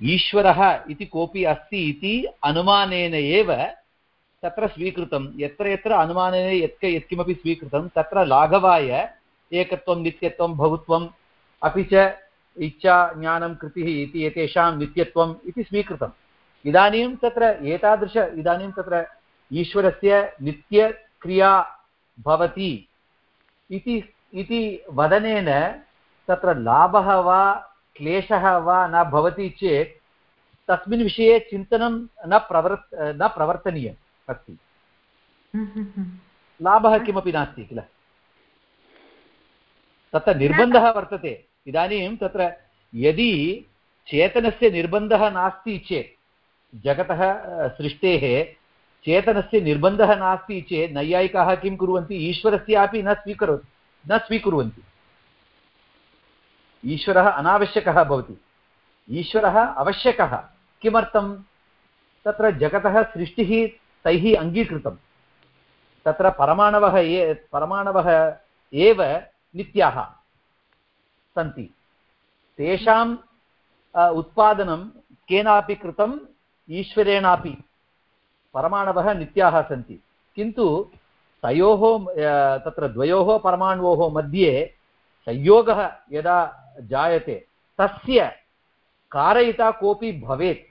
ईश्वरः इति कोऽपि अस्ति इति अनुमानेन एव तत्र स्वीकृतं। यत्र यत्र अनुमानेन यत् यत्किमपि स्वीकृतं, तत्र लाघवाय एकत्वं, नित्यत्वं, बहुत्वं, अपि च इच्छा, ज्ञानं, कृतिः इति एतेषां नित्यत्वम् इति स्वीकृतम्। इदानीं तत्र एतादृश, इदानीं तत्र ईश्वरस्य नित्यक्रिया भवति इति वदनेन तत्र लाभः वा क्लेशः वा न भवति चेत् तस्मिन् विषये चिन्तनं न प्रवर् न प्रवर्तनीयम् अस्ति। लाभः किमपि नास्ति किल? तत्र निर्बन्धः वर्तते। इदानीं तत्र यदि चेतनस्य निर्बन्धः नास्ति चेत्, जगतः सृष्टेः चेतनस्य निर्बन्धः नास्ति चेत् नैयायिकाः किं कुर्वन्ति? ईश्वरस्यापि न स्वीकरोति न स्वीकुर्वन्ति। ईश्वरः अनावश्यकः भवति। ईश्वरः आवश्यकः। किमर्थं? तत्र जगतः सृष्टिः तैः अङ्गीकृतं। तत्र परमाणवः ये, परमाणवः एव नित्याः सन्ति। तेषाम् उत्पादनं केनापि कृतं ईश्वरेणापि। परमाणवः नित्याः सन्ति। किन्तु तयोः तत्र द्वयोः परमाणोः मध्ये संयोगः यदा जायते। तस्य कारयिता कोऽपि भवेत्।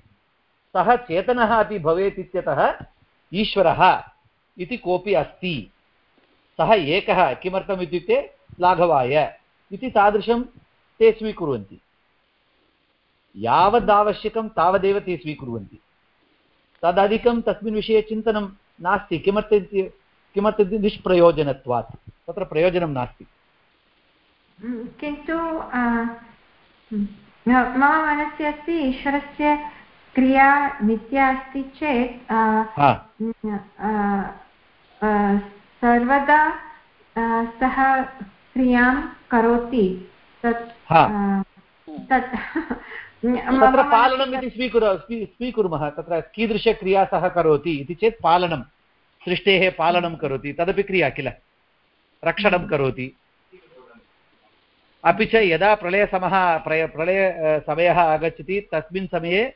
सः चेतनः अपि भवेत् इत्यतः ईश्वरः इति कोऽपि अस्ति। सः एकः, किमर्थम् इत्युक्ते लाघवाय इति तादृशं ते स्वीकुर्वन्ति। यावदावश्यकं तावदेव ते स्वीकुर्वन्ति। तदधिकं तस्मिन् विषये चिन्तनं नास्ति। किमर्थं किमर्थमिति निष्प्रयोजनत्वात्। तत्र प्रयोजनं नास्ति। किन्तु मम मनसि अस्ति ईश्वरस्य क्रिया नित्या अस्ति चेत् सर्वदा सः क्रियाँ करोति। तत् तत् तत्र पालनम् इति स्वीकुर स्वीकुर्मः। तत्र कीदृशक्रिया सः करोति इति चेत् पालनं। सृष्टेः पालनं करोति। तदपि क्रिया किल? रक्षणं करोति। अपि च यदा प्रलयसमः प्रय प्रलयसमयः आगच्छति तस्मिन् समये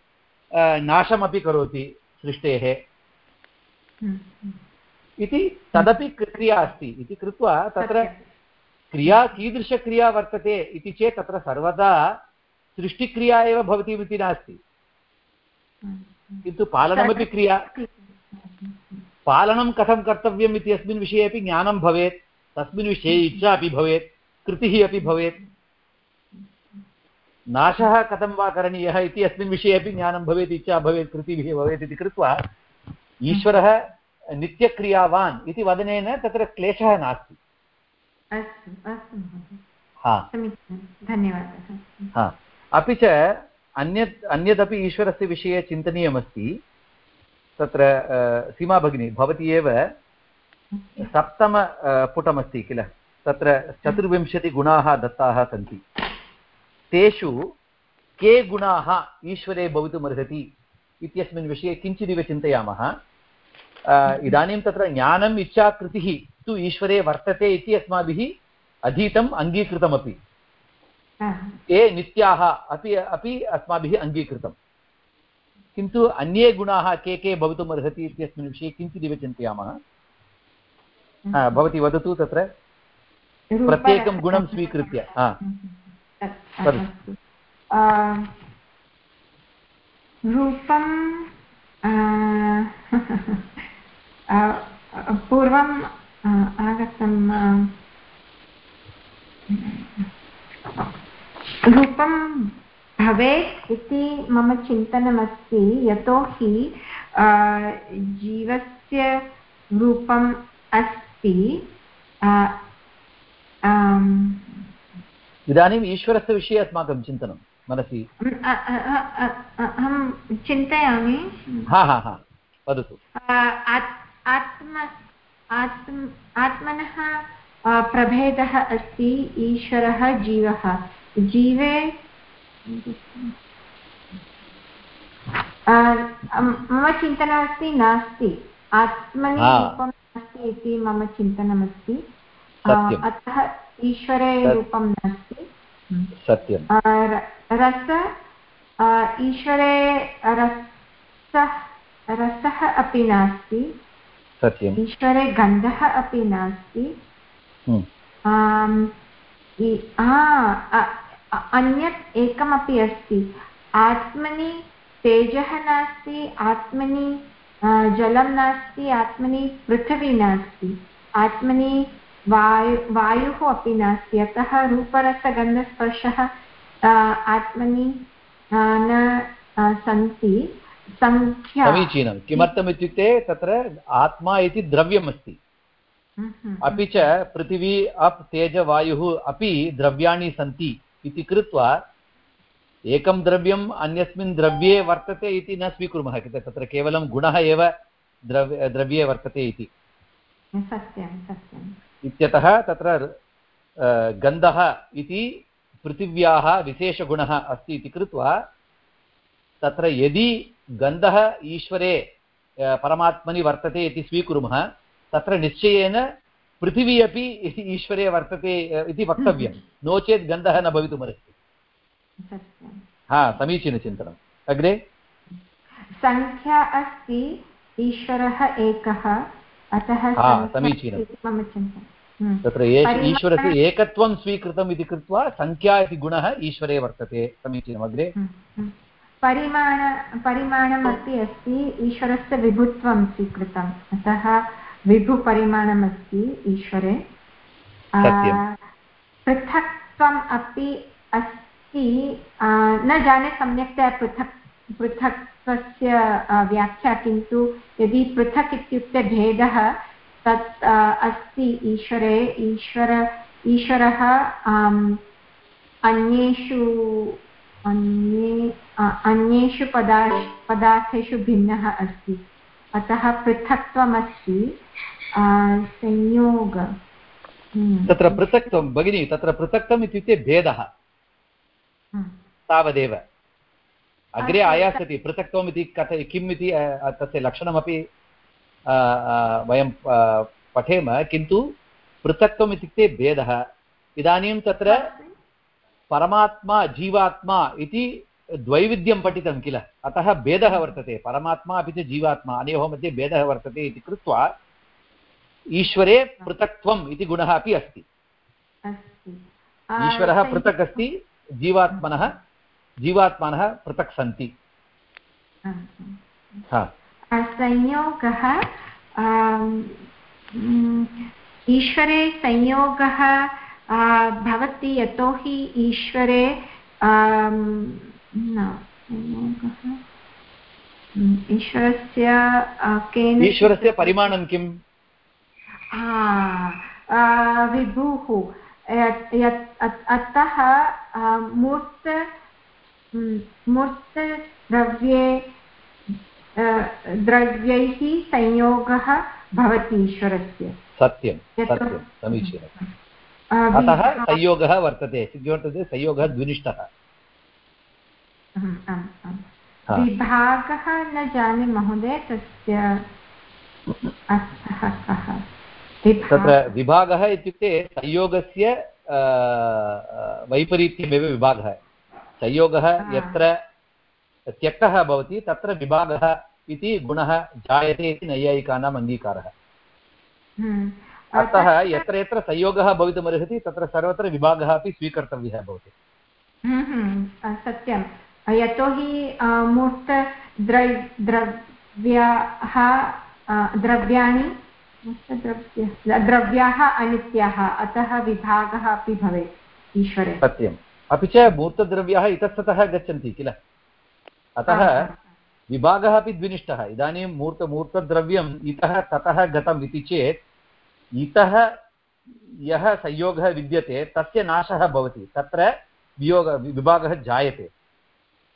नाशमपि करोति सृष्टेः। इति तदपि क्रिया अस्ति। इति कृत्वा तत्र क्रिया कीदृशक्रिया वर्तते इति चेत् तत्र सर्वदा सृष्टिक्रिया एव भवति इति नास्ति। किन्तु पालनमपि क्रिया। पालनं कथं कर्तव्यम् इति अस्मिन् विषये अपि ज्ञानं भवेत्। तस्मिन् विषये इच्छा अपि भवेत्। कृतिः अपि भवेत्। नाशः कथं वा करणीयः इति अस्मिन् विषये अपि ज्ञानं भवेत् इच्छा भवेत् कृतिभिः भवेत् इति कृत्वा ईश्वरः नित्यक्रियावान् इति वदनेन तत्र क्लेशः नास्ति। धन्यवादः। अपि च अन्यत् अन्यदपि ईश्वरस्य विषये चिन्तनीयमस्ति। तत्र सीमा भगिनी भवती एव सप्तम पुटमस्ति किल? तत्र चतुर्विंशतिगुणाः दत्ताः सन्ति। तेषु के गुणाः ईश्वरे भवितुमर्हति इत्यस्मिन् विषये किञ्चिदिव चिन्तयामः। इदानीं तत्र ज्ञानम् इच्छाकृतिः तु ईश्वरे वर्तते इति अस्माभिः अधीतम् अङ्गीकृतमपि। ते नित्याः अपि अपि अस्माभिः अङ्गीकृतं किन्तु अन्ये गुणाः के के भवितुम् अर्हति इत्यस्मिन् विषये किञ्चिदिव चिन्तयामः। भवती वदतु तत्र। प्रत्येकं गुणं स्वीकृत्य रूपं पूर्वम् आगतं रूपं भवेत् इति मम चिन्तनमस्ति यतोहि जीवस्य रूपम् अस्ति इदानीम् ईश्वरस्य विषये अस्माकं चिन्तनं मनसि। अहं चिन्तयामि। हा हा हा वदतु। आत्म आत्म आत्मनः प्रभेदः अस्ति ईश्वरः जीवः। जीवे मम चिन्तनमस्ति नास्ति। आत्मनि रूपं नास्ति इति मम चिन्तनमस्ति। अतः ईश्वरे रूपं नास्ति। सत्यं रस ईश्वरे रसः रसः अपि नास्ति। सत्यम्। ईश्वरे गन्धः अपि नास्ति। अन्यत् एकमपि अस्ति। आत्मनि तेजः नास्ति आत्मनि जलं नास्ति आत्मनि पृथिवी नास्ति। आत्मनि वायु वायुः अपि नास्ति। अतः रूपरसगन्धस्पर्शः आत्मनि न सन्ति। सङ्ख्या। समीचीनं। किमर्थम् इत्युक्ते तत्र आत्मा इति द्रव्यम् अस्ति। हम्म, अपि च पृथिवी अप् तेज वायुः अपि द्रव्याणि सन्ति इति कृत्वा एकं द्रव्यम् अन्यस्मिन् द्रव्ये वर्तते इति न स्वीकुर्मः तत्र केवलं गुणः एव द्रव्य द्रव्ये वर्तते इति। सत्यं सत्यम्। इत्यतः तत्र गन्धः इति पृथिव्याः विशेषगुणः अस्ति इति कृत्वा तत्र यदि गन्धः ईश्वरे परमात्मनि वर्तते इति स्वीकुर्मः तत्र निश्चयेन पृथिवी अपि ईश्वरे वर्तते इति वक्तव्यं। नो चेत् गन्धः न भवितुमर्हति। हा समीचीनचिन्तनम्। अग्रे? सङ्ख्या अस्ति ईश्वरः एकः अतः समीचीनं मम। तत्र ईश्वरस्य एकत्वं स्वीकृतम् इति कृत्वा सङ्ख्या इति गुणः ईश्वरे वर्तते समीचीनम् अग्रे हम्म, हम्म। परिमाण परिमाणमपि अस्ति ईश्वरस्य विभुत्वं स्वीकृतम्। अतः विभुपरिमाणमस्ति ईश्वरे। पृथक्त्वम् अपि अस्ति न जाने सम्यक्तया पृथक् पृथक्त्वस्य व्याख्या किन्तु यदि पृथक् इत्युक्ते भेदः तत् अस्ति ईश्वरे ईश्वर ईश्वरः अन्येषु अन्ये अन्येषु पदार् पदार्थेषु भिन्नः अस्ति अतः पृथक्त्वमस्ति संयोग हम्म। तत्र पृथक्त्वं भगिनि तत्र पृथक्त्वम् इत्युक्ते भेदः हम्म। तावदेव अग्रे आयास्यति पृथक्त्वम् इति कथ किम् इति तस्य लक्षणमपि वयं पठेम किन्तु पृथक्त्वम् इत्युक्ते भेदः। इदानीं तत्र परमात्मा जीवात्मा इति द्वैविध्यं पठितं किल? अतः भेदः वर्तते। परमात्मा अपि च जीवात्मा। अनयोः मध्ये भेदः वर्तते इति कृत्वा ईश्वरे पृथक्त्वम् इति गुणः अपि अस्ति। ईश्वरः पृथक् अस्ति जीवात्मनः जीवात्मानः पृथक् सन्ति। संयोगः ईश्वरे संयोगः भवति यतोहि ईश्वरे ईश्वरस्य केन ईश्वरस्य परिमाणं किम्? विभुः अतः मूर्त मूर्तद्रव्ये द्रव्यैः संयोगः भवति ईश्वरस्य। सत्यं सत्यं समीचीनम् अतः संयोगः वर्तते। वर्तते संयोगः द्विनिष्ठः। विभागः न जाने महोदय तस्य अर्थः कः? तत्र विभागः इत्युक्ते संयोगस्य वैपरीत्यमेव विभागः। संयोगः यत्र त्यक्तः भवति तत्र विभागः इति गुणः जायते इति नैयायिकानाम् अङ्गीकारः। हम्म। अतः यत्र यत्र संयोगः भवितुमर्हति तत्र सर्वत्र विभागः अपि स्वीकर्तव्यः भवति। हम्म, हम्म, सत्यं। यतोहि मूर्त द्रव्याः द्रव्याणि द्रव्याः अनित्याः अतः विभागः अपि भवेत् ईश्वरे। सत्यम्। अपि च मूर्तद्रव्याः इतस्ततः गच्छन्ति किल? अतः विभागः अपि द्विनिष्ठः। इदानीं मूर्तमूर्तद्रव्यम् इतः ततः गतम् इति चेत् इतः यः संयोगः विद्यते तस्य नाशः भवति। तत्र वियोग विभागः जायते।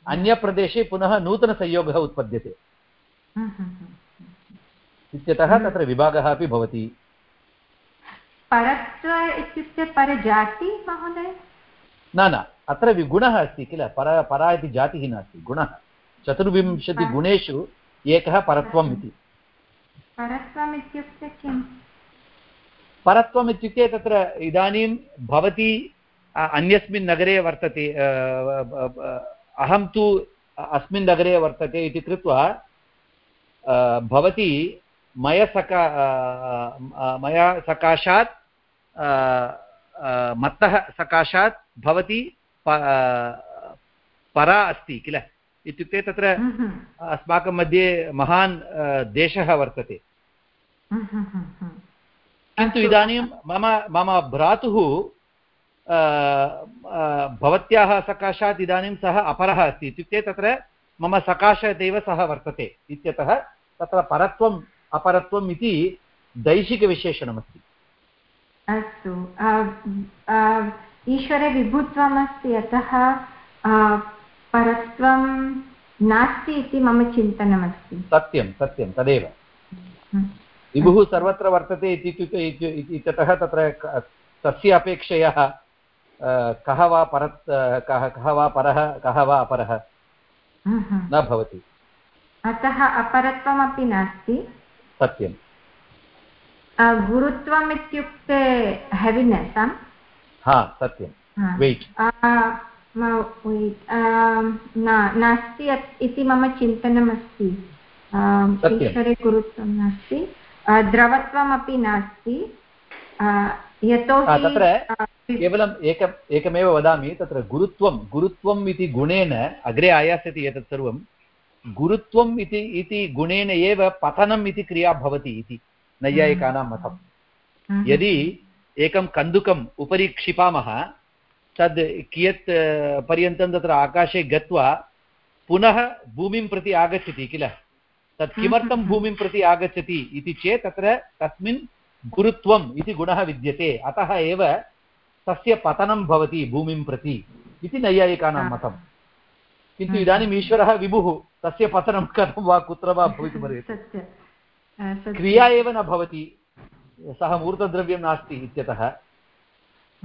अन्यप्रदेशे पुनः नूतनसंयोगः उत्पद्यते। इत्यतः तत्र विभागः अपि भवति। परत्व इत्युक्ते परजाति महोदय? न न। अत्र गुणः अस्ति किल? पर परा इति जातिः नास्ति। गुणः। चतुर्विंशतिगुणेषु एकः परत्वम् इति। परत्वम् इत्युक्ते किम्? परत्वम् इत्युक्ते तत्र इदानीं भवती अन्यस्मिन् नगरे वर्तते अहं तु अस्मिन् नगरे वर्तते इति कृत्वा भवती मया सका मया सकाशात् मत्तः सकाशात् भवती परा अस्ति किल? इत्युक्ते तत्र अस्माकं मध्ये महान् देशः वर्तते। किन्तु इदानीं मम मम भ्रातुः भवत्याः सकाशात् इदानीं सः अपरः अस्ति। इत्युक्ते तत्र मम सकाशात् एव सः वर्तते इत्यतः तत्र परत्वम् अपरत्वम् इति दैशिकविशेषणमस्ति। अस्तु। ईश्वरे विभुत्वमस्ति अतः परत्वं नास्ति इति मम चिन्तनमस्ति। सत्यं सत्यं तदेव। विभुः सर्वत्र वर्तते इत्युक्ते इत्यतः तत्र तस्य अपेक्षया कः वा परत् कः कः वा परः कः वा अपरः। न भवति। अतः अपरत्वमपि नास्ति। सत्यं गुरुत्वम् इत्युक्ते हेविनेस् हा सत्यं वेट् नास्ति इति मम चिन्तनमस्ति। ईश्वरे गुरुत्वं नास्ति। द्रवत्वमपि नास्ति। यतोहि तत्र केवलम् एकम् एकमेव वदामि तत्र गुरुत्वं गुरुत्वम् इति गुणेन अग्रे आयास्यति एतत् सर्वं गुरुत्वम् इति इति गुणेन एव पतनम् इति क्रिया भवति इति नैयायिकानां मतं। हम्म। यदि एकं कन्दुकम् उपरि क्षिपामः तद् कियत् पर्यन्तं तत्र आकाशे गत्वा पुनः भूमिं प्रति आगच्छति किल? तत् किमर्थं हम्म। भूमिं प्रति आगच्छति इति चेत् तत्र तस्मिन् गुरुत्वम् इति गुणः विद्यते। अतः एव तस्य पतनं भवति भूमिं प्रति इति नैयायिकानां मतं। किन्तु हम्म। इदानीम् ईश्वरः विभुः तस्य पतनं कथं वा कुत्र वा भवितुमर्हति क्रिया एव न भवति। सः मूर्तद्रव्यं नास्ति इत्यतः। हम्म।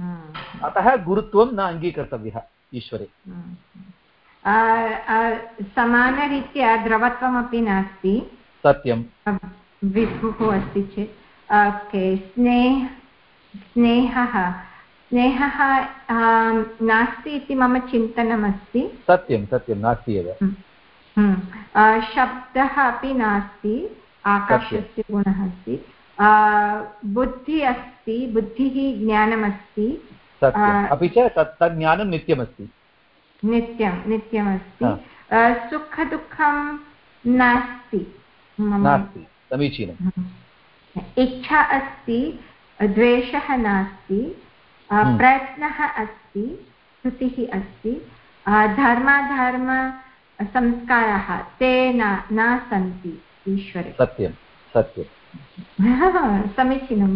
अतः गुरुत्वं न अङ्गीकर्तव्यः ईश्वरे। हम्म। समानरीत्या द्रवत्वमपि नास्ति। सत्यं विभुः अस्ति चेत्। ओके स्नेह स्नेहः। स्नेहः नास्ति इति मम चिन्तनमस्ति। सत्यं सत्यं नास्ति एव। हम्म। शब्दः अपि नास्ति। आकाशस्य गुणः अस्ति। बुद्धिः अस्ति बुद्धिः ज्ञानमस्ति। अपि च तत् तत् ज्ञानं नित्यमस्ति। नित्यं नित्यमस्ति। सुखदुःखं नास्ति नास्ति समीचीनम् हम्म। इच्छा अस्ति द्वेषः नास्ति हम्म। प्रयत्नः अस्ति श्रुतिः अस्ति धर्माधर्म संस्काराः ते न सन्ति ईश्वरे। सत्यं सत्यं। समीचीनं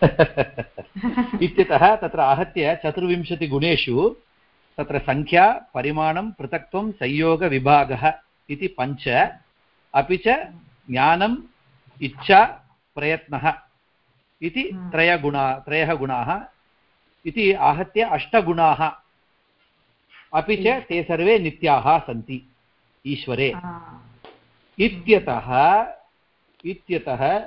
इत्यतः तत्र आहत्य चतुर्विंशतिगुणेषु तत्र सङ्ख्या परिमाणं पृथक्त्वं संयोगविभागः इति पञ्च अपि च ज्ञानम् इच्छा प्रयत्नः इति। त्रयगुणा त्रयः गुणाः इति आहत्य अष्टगुणाः अपि च ते सर्वे नित्याः सन्ति ईश्वरे. इत्यतः इत्यतः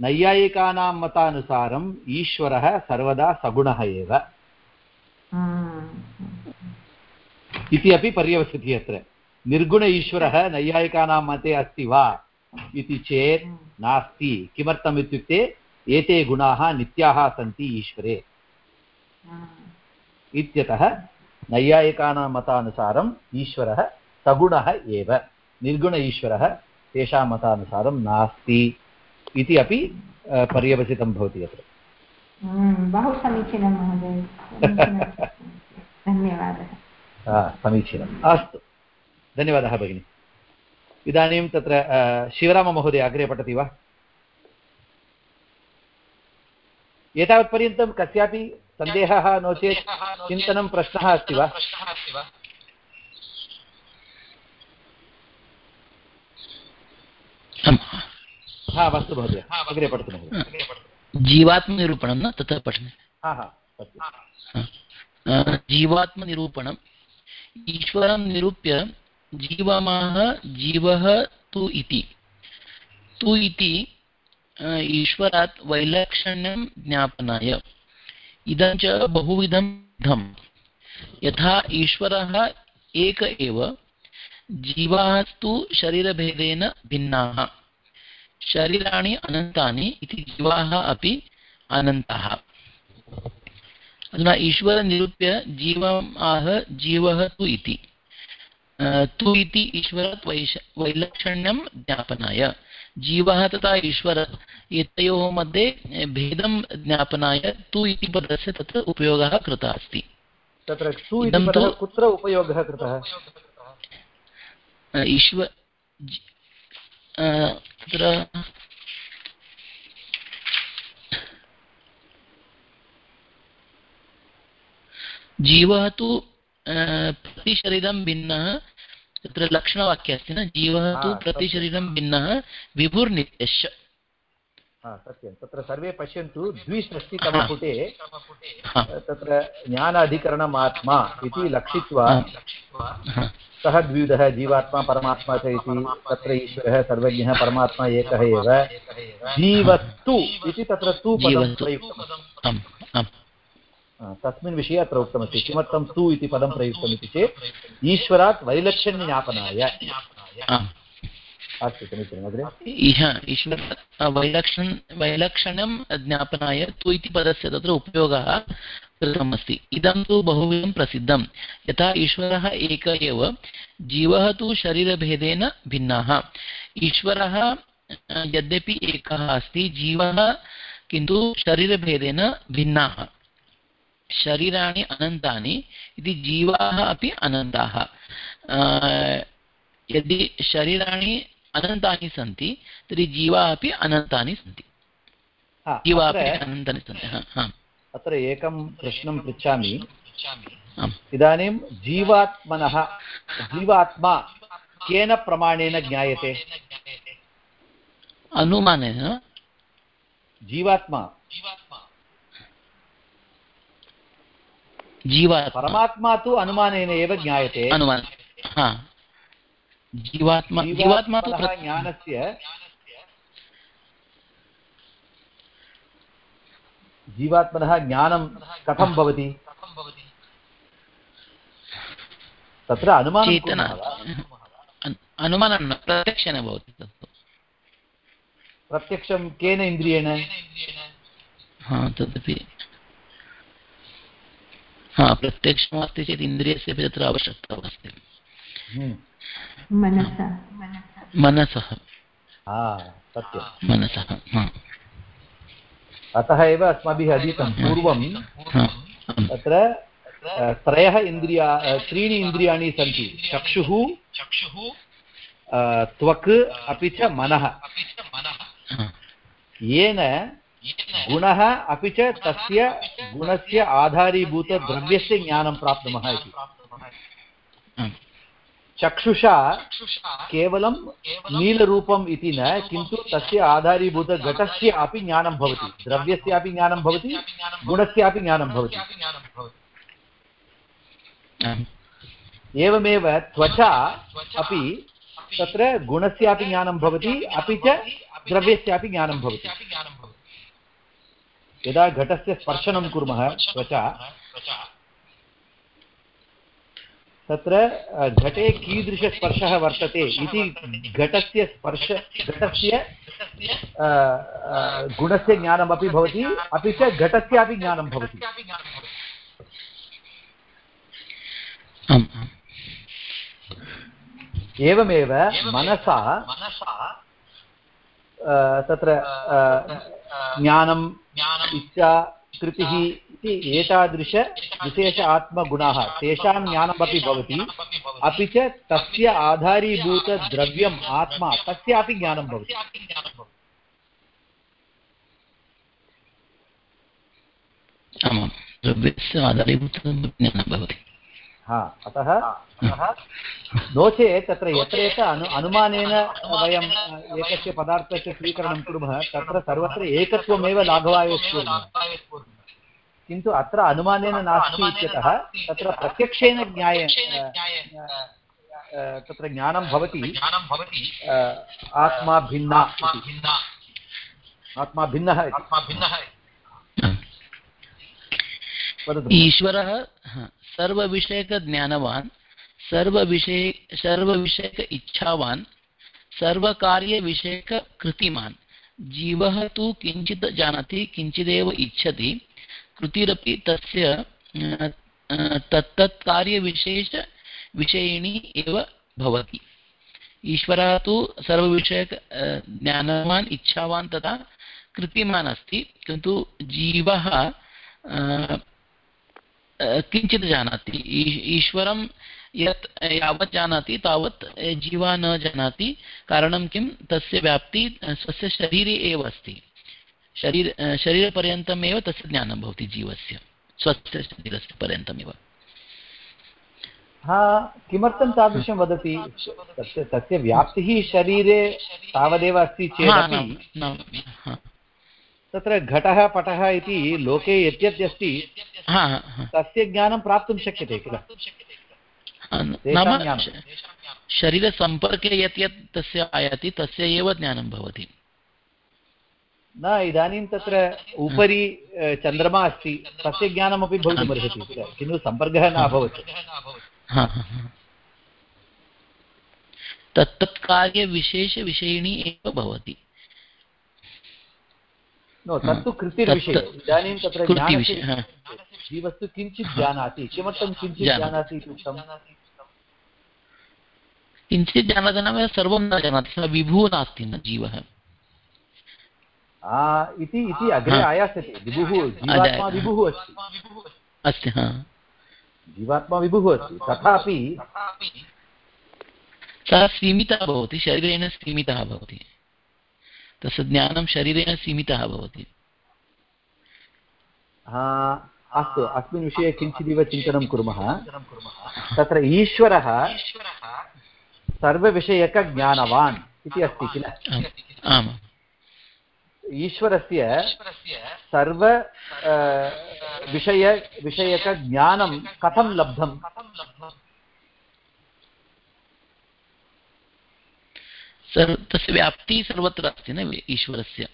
नैयायिकानां मतानुसारम् ईश्वरः सर्वदा सगुणः एव। इति अपि पर्यवसति अत्र। निर्गुण ईश्वरः नैयायिकानां मते अस्ति वा इति चेत् नास्ति। किमर्थम् इत्युक्ते एते गुणाः नित्याः सन्ति ईश्वरे। इत्यतः नैयायिकानां मतानुसारम् ईश्वरः सगुणः एव। निर्गुण ईश्वरः तेषां मतानुसारं नास्ति इति अपि पर्यवसितं भवति अत्र। बहु समीचीनं महोदय। धन्यवादः। समीचीनम्। अस्तु। धन्यवादः भगिनि। इदानीं तत्र शिवराममहोदय अग्रे पठति वा? एतावत्पर्यन्तं कस्यापि सन्देहः नो चेत् चिन्तनं प्रश्नः अस्ति वा? हा। अस्तु महोदय अग्रे पठतु महोदय। जीवात्मनिरूपणं न ततः पठने। हा हा जीवात्मनिरूपणम्। ईश्वरं निरूप्य जीवमाह जीवः तु इति। तु इति ईश्वरात् वैलक्षण्यं ज्ञापनाय। इदं च बहुविधं यथा ईश्वरः एक एव तु शरीरभेदेन भिन्नाः। शरीराणि अनन्तानि इति जीवाः अपि अनन्ताः। अधुना ईश्वर निरूप्य जीवम् आह जीवः तु इति। तु इति ईश्वरात् वैश वैलक्षण्यं ज्ञापनाय। जीवः तथा ईश्वर एतयोः मध्ये भेदं ज्ञापनाय तु इति पदस्य तत्र उपयोगः कृतः अस्ति। तत्र तु इति कुत्र उपयोगः कृतः? अ, तत्र जीवः तु प्रतिशरीरं भिन्नः तत्र लक्षणवाक्ये अस्ति न? जीवः तु प्रतिशरीरं भिन्नः विभुर्नित्यश्च। सत्यं। तत्र सर्वे पश्यन्तु द्विषष्टितमपुटे तत्र ज्ञानाधिकरणम् आत्मा इति लक्षित्वा सः द्विविधः जीवात्मा परमात्मा च इति तत्र ईश्वरः सर्वज्ञः परमात्मा एकः एव। जीवस्तु इति तत्र तु पदं आम् तस्मिन् विषये अत्र उक्तमस्ति। किमर्थं तु इति पदं प्रयुक्तमिति चेत् ईश्वरात् वैलक्षण्यज्ञापनाय। अस्तु समीचीनम् अग्रे। इह ईश्वर वैलक्षण वैलक्षण्यं ज्ञापनाय तु इति पदस्य तत्र उपयोगः। कृतमस्ति। इदं तु बहुविधं प्रसिद्धं। यथा ईश्वरः एक एव जीवः तु शरीरभेदेन भिन्नाः। ईश्वरः यद्यपि एकः अस्ति जीवः किन्तु शरीरभेदेन भिन्नाः। शरीराणि अनन्तानि इति जीवाः अपि अनन्ताः। यदि शरीराणि अनन्तानि सन्ति तर्हि जीवाः अपि अनन्तानि सन्ति। जीवाः अपि अनन्तानि सन्ति अत्र एकं प्रश्नं पृच्छामि। इदानीं जीवात्मनः जीवात्मा केन प्रमाणेन ज्ञायते? अनुमानेन जीवात्मा। जीवात्मा। परमात्मा तु अनुमानेन एव ज्ञायते। अनुमान जीवात्मा जीवात्मा तु ज्ञानस्य जीवात्मनः ज्ञानं कथं भवति? तत्र अनुमानं अनुमानं प्रत्यक्षेण भवति तत्तु। प्रत्यक्षं केन इन्द्रियेण? हा तदपि। हा प्रत्यक्षमस्ति चेत् इन्द्रियस्यपि तत्र आवश्यकता अस्ति। हम्म। मनसः। मनसः हा। अतः एव अस्माभिः अधीतं पूर्वं। तत्र त्रयः इन्द्रिया त्रीणि इन्द्रियाणि सन्ति चक्षुः अ, त्वक् अपि च मनः येन गुणः अपि च तस्य गुणस्य आधारीभूतद्रव्यस्य ज्ञानं प्राप्नुमः इति। चक्षुषा केवलं नीलरूपम् इति न किन्तु तस्य आधारीभूतघटस्य अपि ज्ञानं भवति द्रव्यस्यापि ज्ञानं भवति गुणस्यापि ज्ञानं भवति। एवमेव त्वचा अपि तत्र गुणस्यापि ज्ञानं भवति अपि च द्रव्यस्यापि ज्ञानं भवति। यदा घटस्य स्पर्शनं कुर्मः त्वचा तत्र घटे कीदृशस्पर्शः वर्तते इति घटस्य स्पर्श घटस्य गुणस्य ज्ञानमपि भवति अपि च घटस्यापि ज्ञानं भवति। आम्। आम् एवमेव मनसा तत्र ज्ञानम् इच्छा कृतिः इति एतादृश विशेष आत्मगुणाः तेषां ज्ञानमपि भवति। अपि च तस्य आधारीभूतद्रव्यम् आत्मा तस्यापि ज्ञानं भवति। आमां द्रव्यस्य आधारीभूतं ज्ञानं भवति। हा अतः नो चेत् तत्र यत्र यत्र अनु अनुमानेन वयम् एकस्य पदार्थस्य स्वीकरणं कुर्मः तत्र सर्वत्र एकत्वमेव लाघवायोः कुर्मः किन्तु अत्र अनुमानेन नास्ति इत्यतः तत्र प्रत्यक्षेन ज्ञाय तत्र ज्ञानं भवति। आत्मा भिन्ना आत्मा भिन्नः। ईश्वरः सर्वविषयकज्ञानवान् सर्वविषय सर्वविषयक इच्छावान् सर्वकार्यविषयककृतिमान्। जीवः तु किञ्चित् जानाति किञ्चिदेव इच्छति। कृतिरपि तस्य तत्तत् कार्यविशेषविषयिणी एव भवति। ईश्वरः तु सर्वविषयक ज्ञानवान्, इच्छावान् तथा कृतिमान् अस्ति, किन्तु जीवः किञ्चित् जानाति। ईश्वरं यत् यावत् जानाति, तावत् जीवः न जानाति। कारणं किं? तस्य व्याप्ति, स्वस्य शरीरे एव अस्ति। शरीर शरीरपर्यन्तमेव तस्य ज्ञानं भवति जीवस्य स्वस्य शरीरस्य पर्यन्तमेव हा किमर्थं तादृशं वदति? तस्य तस्य व्याप्तिः शरीरे तावदेव अस्ति चेदपि। तत्र घटः पटः इति लोके यद्यत् अस्ति तस्य ज्ञानं प्राप्तुं शक्यते किल? नाम शरीरसम्पर्के यत् यत् तस्य आयाति तस्य एव ज्ञानं भवति। न इदानीं तत्र उपरि चन्द्रमा अस्ति तस्य ज्ञानमपि भवितुमर्हति किन्तु सम्पर्कः न अभवत्। तत्तत् कार्यविशेषविषयिणी एव भवति। तत्तु कृतिर्विषये। इदानीं तत्र जीवस्तु किञ्चित् जानाति। किमर्थं किञ्चित् जानाति। इति उक्तं? किञ्चित् जानाति नाम सर्वं न जानाति सः विभुः नास्ति न जीवः। इति इति अग्रे आयास्यते। विभुः जीवात्मा विभुः अस्ति। अस्ति हा। जीवात्मा विभुः अस्ति। तथापि सः सीमितः भवति शरीरेण सीमितः भवति। तस्य ज्ञानं शरीरेण सीमितः भवति। अस्तु अस्मिन् विषये किञ्चिदिव चिन्तनं कुर्मः। तत्र ईश्वरः सर्वविषयकज्ञानवान् इति अस्ति किल? ईश्वरस्य सर्व विषय विषयकज्ञानं कथं लब्धम्? तस्य व्याप्तिः सर्वत्र अस्ति न ईश्वरस्य?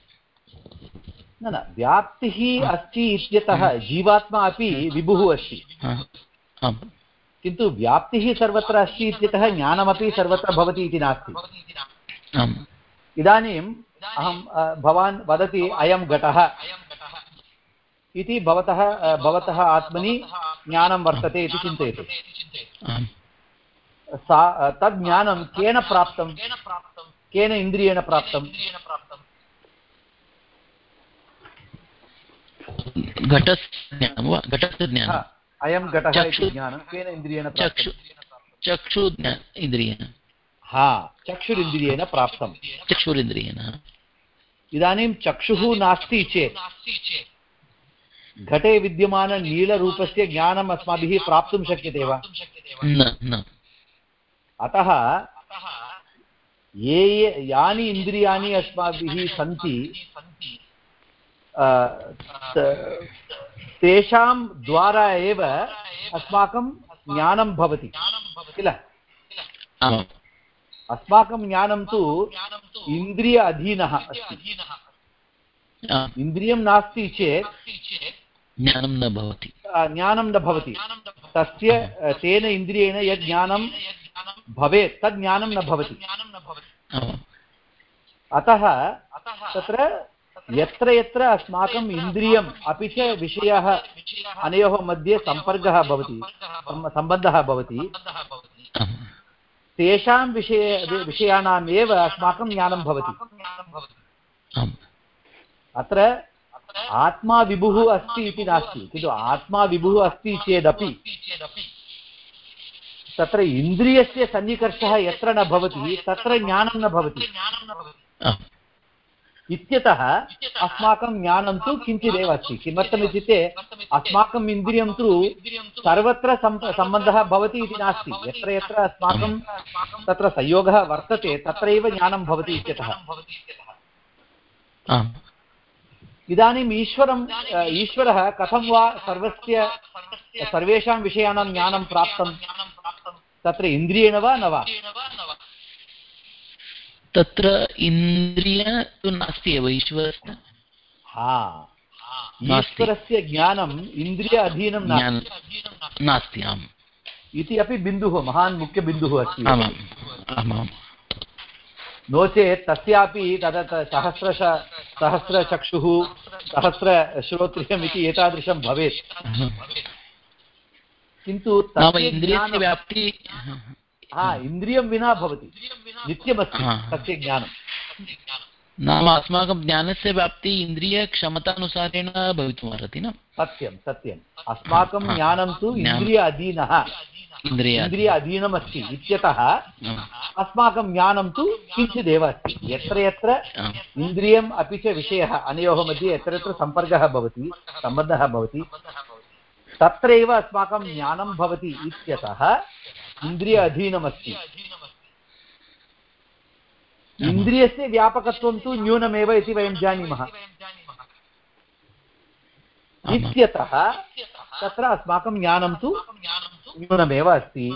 न न व्याप्तिः अस्ति इत्यतः जीवात्मा अपि विभुः अस्ति। किन्तु व्याप्तिः सर्वत्र अस्ति इत्यतः ज्ञानमपि सर्वत्र भवति इति नास्ति। इदानीम् अहं भवान् वदति अयं घटः। इति भवतः भवतः आत्मनि ज्ञानं वर्तते इति चिन्तयतु। सा तद् ज्ञानं केन प्राप्तं? केन इन्द्रियेण प्राप्तं? अयं घटः इति ज्ञानं केन इन्द्रियेण चक्षु इन्द्रियेण। हा चक्षुरिन्द्रियेण प्राप्तं चक्षुरिन्द्रियेण। इदानीं चक्षुः नास्ति चेत्। घटे विद्यमाननीलरूपस्य ज्ञानम् अस्माभिः प्राप्तुं शक्यते वा? अतः ये ये यानि इन्द्रियाणि अस्माभिः सन्ति तेषां द्वारा एव अस्माकं ज्ञानं भवति। किल? अस्माकं ज्ञानं तु इन्द्रिय अधीनः अस्ति। इन्द्रियं नास्ति चेत् ज्ञानं न भवति। ज्ञानं न भवति। तस्य तेन इन्द्रियेण यत् ज्ञानं भवेत् तद् ज्ञानं न भवति अतः तत्र यत्र यत्र अस्माकम् इन्द्रियम् अपि च विषयः अनयोः मध्ये सम्पर्कः भवति। सम्बन्धः भवति। तेषां विषये विषयाणाम् एव अस्माकं ज्ञानं भवति। अत्र आत्मा विभुः अस्ति इति नास्ति। किन्तु आत्मा विभुः अस्ति चेदपि। तत्र इन्द्रियस्य सन्निकर्षः यत्र न भवति तत्र ज्ञानं न भवति। इत्यतः अस्माकं ज्ञानं तु किञ्चिदेव अस्ति। किमर्थमित्युक्ते अस्माकम् इन्द्रियं तु सर्वत्र सम्बन्धः भवति इति नास्ति। यत्र यत्र अस्माकं तत्र संयोगः वर्तते तत्रैव ज्ञानं भवति इत्यतः। इदानीम् ईश्वरम् ईश्वरः कथं वा सर्वस्य सर्वेषां विषयाणां ज्ञानं प्राप्तं? तत्र इन्द्रियेण वा न वा? तत्र इन्द्रिय तु नास्ति एव ईश्वरस्य। हा। ईश्वरस्य ज्ञानम् इन्द्रिय अधीनं नास्ति। आम्। इति अपि बिन्दुः महान् मुख्यबिन्दुः अस्ति। आमाम्। आमाम्। नो चेत् तस्यापि तद सहस्रश सहस्रचक्षुः सहस्रश्रोत्रियम् इति एतादृशं भवेत्। किन्तु इन्द्रियस्य व्याप्ति हा इन्द्रियं विना भवति नित्यमस्ति हा। तस्य ज्ञानं नाम अस्माकं ज्ञानस्य व्याप्ति इन्द्रियक्षमतानुसारेण भवितुमर्हति न सत्यं सत्यम् अस्माकं हा। ज्ञानं तु ज्ञानं। इन्द्रिय अधीनः इन्द्रिय इन्द्रिय अधीनमस्ति इत्यतः आम्. अस्माकं ज्ञानं तु किञ्चिदेव अस्ति यत्र यत्र आम्. इन्द्रियम् अपि च विषयः अनयोः मध्ये यत्र यत्र सम्पर्कः भवति सम्बन्धः भवति तत्रैव अस्माकं ज्ञानं भवति इत्यतः इन्द्रिय अधीनमस्ति इन्द्रियस्य व्यापकत्वं तु न्यूनमेव इति वयं जानीमः। इत्यतः तत्र अस्माकं ज्ञानं तु न्यूनमेव अस्ति।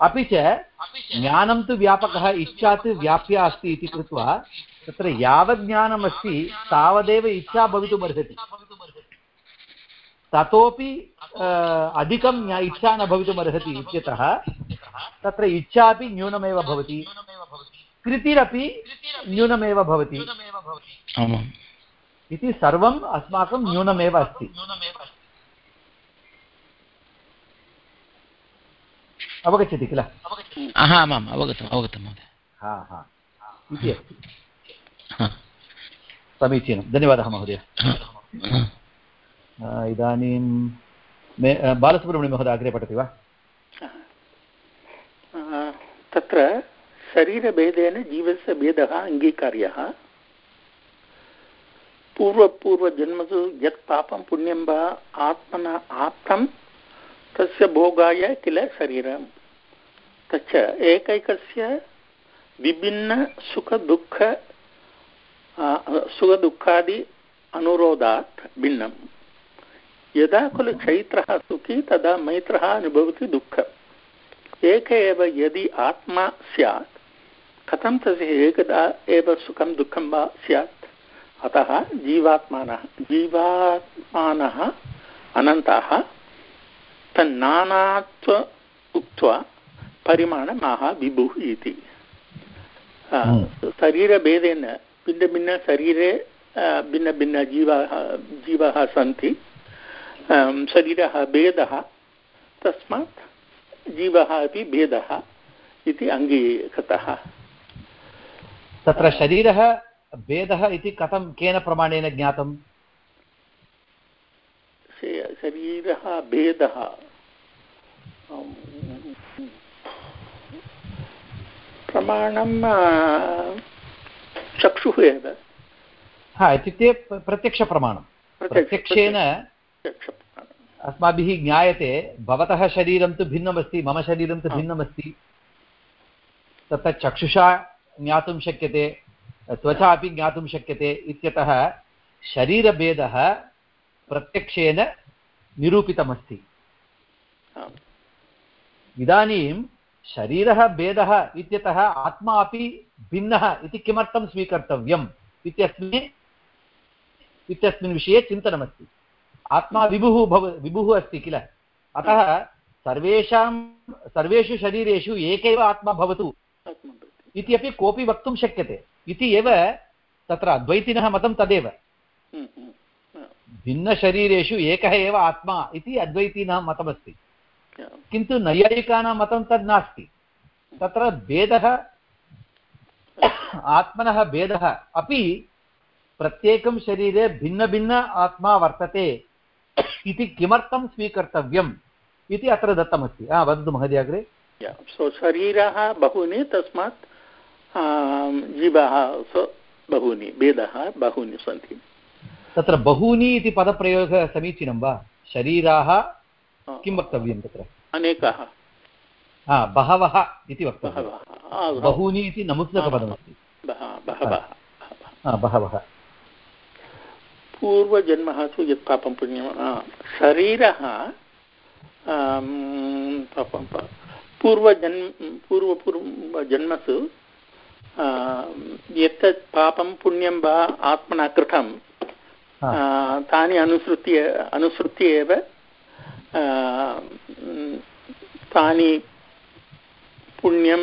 अपि च ज्ञानं तु व्यापकः, इच्छा तु व्याप्या अस्ति इति कृत्वा तत्र यावत् ज्ञानमस्ति, तावदेव इच्छा भवितुमर्हति। ततोपि अधिकं इच्छा न भवितुमर्हति इत्यतः तत्र इच्छा अपि न्यूनमेव भवति। कृतिरपि न्यूनमेव भवति। इति सर्वम् अस्माकं न्यूनमेव अस्ति। अवगच्छति किल? आमाम् अवगतम् अवगतं महोदय। हा हा। इति अस्ति। समीचीनं। धन्यवादः महोदय। इदानीं मे बालसुब्रह्मण्यमहोदय अग्रे पठति वा तत्र शरीरभेदेन जीवस्य भेदः अङ्गीकार्यः पूर्वपूर्वजन्मसु यत् पापं पुण्यं वा आत्मना आप्तं तस्य भोगाय किल शरीरं तच्च एकैकस्य विभिन्नसुखदुःख सुखदुःखादि अनुरोधात् भिन्नं यदा खलु चैत्रः सुखी तदा मैत्रः अनुभवति दुःखम्। एक एव यदि आत्मा स्यात् कथं तस्य एकदा एव सुखं दुःखं वा स्यात्? अतः जीवात्मानः जीवात्मानः अनन्ताः तन्नानात्व उक्त्वा परिमाणमाह विभुः इति हम्म। शरीरभेदेन भिन्नभिन्नशरीरे भिन्नभिन्नजीवाः जीवाः सन्ति। शरीरः भेदः तस्मात् जीवः अपि भेदः इति अङ्गीकृतः। तत्र शरीरः भेदः इति कथं केन प्रमाणेन ज्ञातम्? शरीरः भेदः। प्रमाणं चक्षुः एव। हा इत्युक्ते प्रत्यक्षप्रमाणं। प्रत्यक्षेन प्रत्यक्षप्रमाणम् अस्माभिः ज्ञायते भवतः शरीरं तु भिन्नमस्ति मम शरीरं तु. भिन्नमस्ति तत्र चक्षुषा ज्ञातुं शक्यते त्वचा अपि ज्ञातुं शक्यते इत्यतः शरीरभेदः प्रत्यक्षेन निरूपितमस्ति. इदानीं शरीरः भेदः इत्यतः आत्मा अपि भिन्नः इति किमर्थं स्वीकर्तव्यम् इत्यस्मिन् इत्यस्मिन् विषये चिन्तनमस्ति आत्मा विभुः भव, विभुः अस्ति किल? अतः सर्वेषां, सर्वेषु शरीरेषु एकैव आत्मा भवतु। इति अपि कोऽपि वक्तुं शक्यते। इति एव तत्र अद्वैतिनः मतं तदेव। भिन्नशरीरेषु एकः एव आत्मा इति अद्वैतीनां मतमस्ति। किन्तु नैयायिकानां मतं तद् नास्ति। तत्र भेदः, आत्मनः भेदः अपि प्रत्येकं शरीरे भिन्नभिन्न आत्मा वर्तते। इति किमर्थं स्वीकर्तव्यम् इति अत्र दत्तमस्ति। हा वदतु महोदय अग्रे। सो शरीरः बहूनि तस्मात् जीवः बहूनि भेदः बहूनि सन्ति। तत्र बहूनि इति पदप्रयोगः समीचीनं वा? शरीराः किं वक्तव्यं तत्र? अनेकः। हा बहवः इति वक्तव्यं बहूनि इति नमुत्सकपदमस्ति। बहवः। बहवः पूर्वजन्मः तु यत् पापं पुण्यं शरीरः पूर्वजन्म पूर्वपूर्वजन्मसु आम्, यत् पापं पुण्यं वा आत्मना कृतं तानि अनुसृत्य अनुसृत्य एव तानि पुण्यं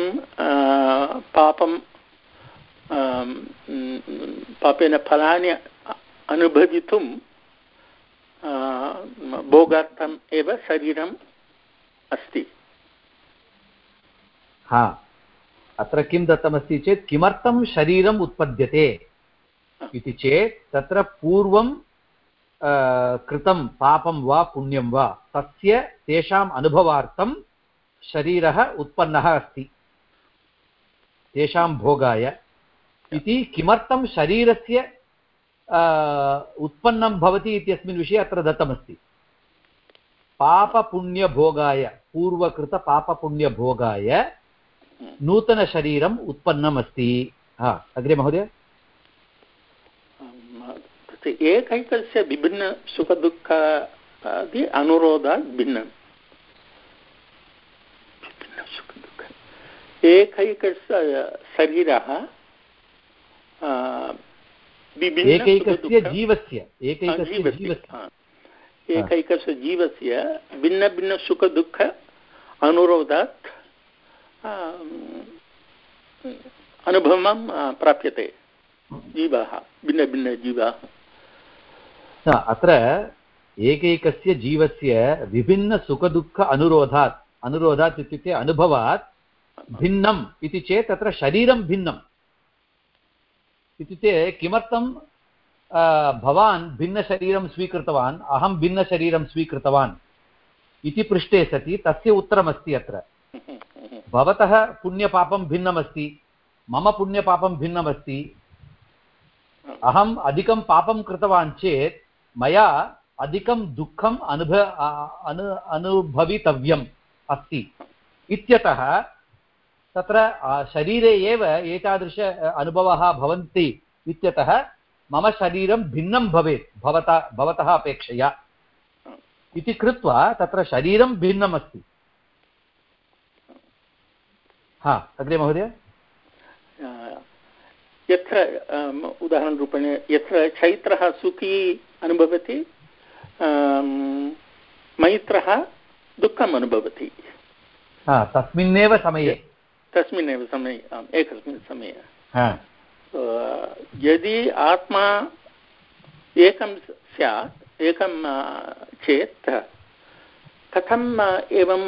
पापं पापेन फलानि अनुभवितुं भोगार्थम् एव शरीरम् अस्ति। हा अत्र किं दत्तमस्ति चेत् किमर्थं शरीरम् उत्पद्यते इति चेत् तत्र पूर्वं कृतं पापं वा पुण्यं वा तस्य तेषाम् अनुभवार्थं शरीरः उत्पन्नः अस्ति। तेषां भोगाय। इति किमर्थं शरीरस्य उत्पन्नं भवति इत्यस्मिन् विषये अत्र दत्तमस्ति। पापपुण्यभोगाय, पूर्वकृतपापपुण्यभोगाय नूतनशरीरम् उत्पन्नम् अस्ति हा, अग्रे महोदय। एकैकस्य विभिन्नसुखदुःखादि अनुरोधात् भिन्नम् एकैकस्य शरीरः एकैकस्य जीवस्य एकैकस्य जीवस्य। एकैकस्य जीवस्य भिन्नभिन्नसुखदुःख अनुरोधात् अनुभवं प्राप्यते। जीवाः भिन्नभिन्नजीवाः। अत्र एकैकस्य जीवस्य विभिन्नसुखदुःख अनुरोधात् अनुरोधात् इत्युक्ते अनुभवात् भिन्नम् इति चेत् तत्र शरीरं भिन्नम्। इत्युक्ते किमर्थं भवान् भिन्नशरीरं स्वीकृतवान्, अहं भिन्नशरीरं स्वीकृतवान् इति पृष्टे सति, तस्य उत्तरमस्ति अत्र। भवतः पुण्यपापं भिन्नमस्ति, मम पुण्यपापं भिन्नमस्ति, अहम् अधिकं पापं कृतवान् चेत् मया अधिकं दुःखम् अनुभव अनु, अनुभवितव्यम् अस्ति। इत्यतः तत्र शरीरे एव एतादृश अनुभवः भवन्ति इत्यतः मम शरीरं भिन्नं भवेत् भवता भवतः अपेक्षया। इति कृत्वा तत्र शरीरं भिन्नम् अस्ति हा अग्रे महोदय। यत्र उदाहरणरूपेण यत्र चैत्रः सुखी अनुभवति मैत्रः दुःखम् अनुभवति। तस्मिन्नेव समये। तस्मिन्नेव समये एकस्मिन् समये। यदि आत्मा एकं स्यात् एकं चेत् कथम् एवं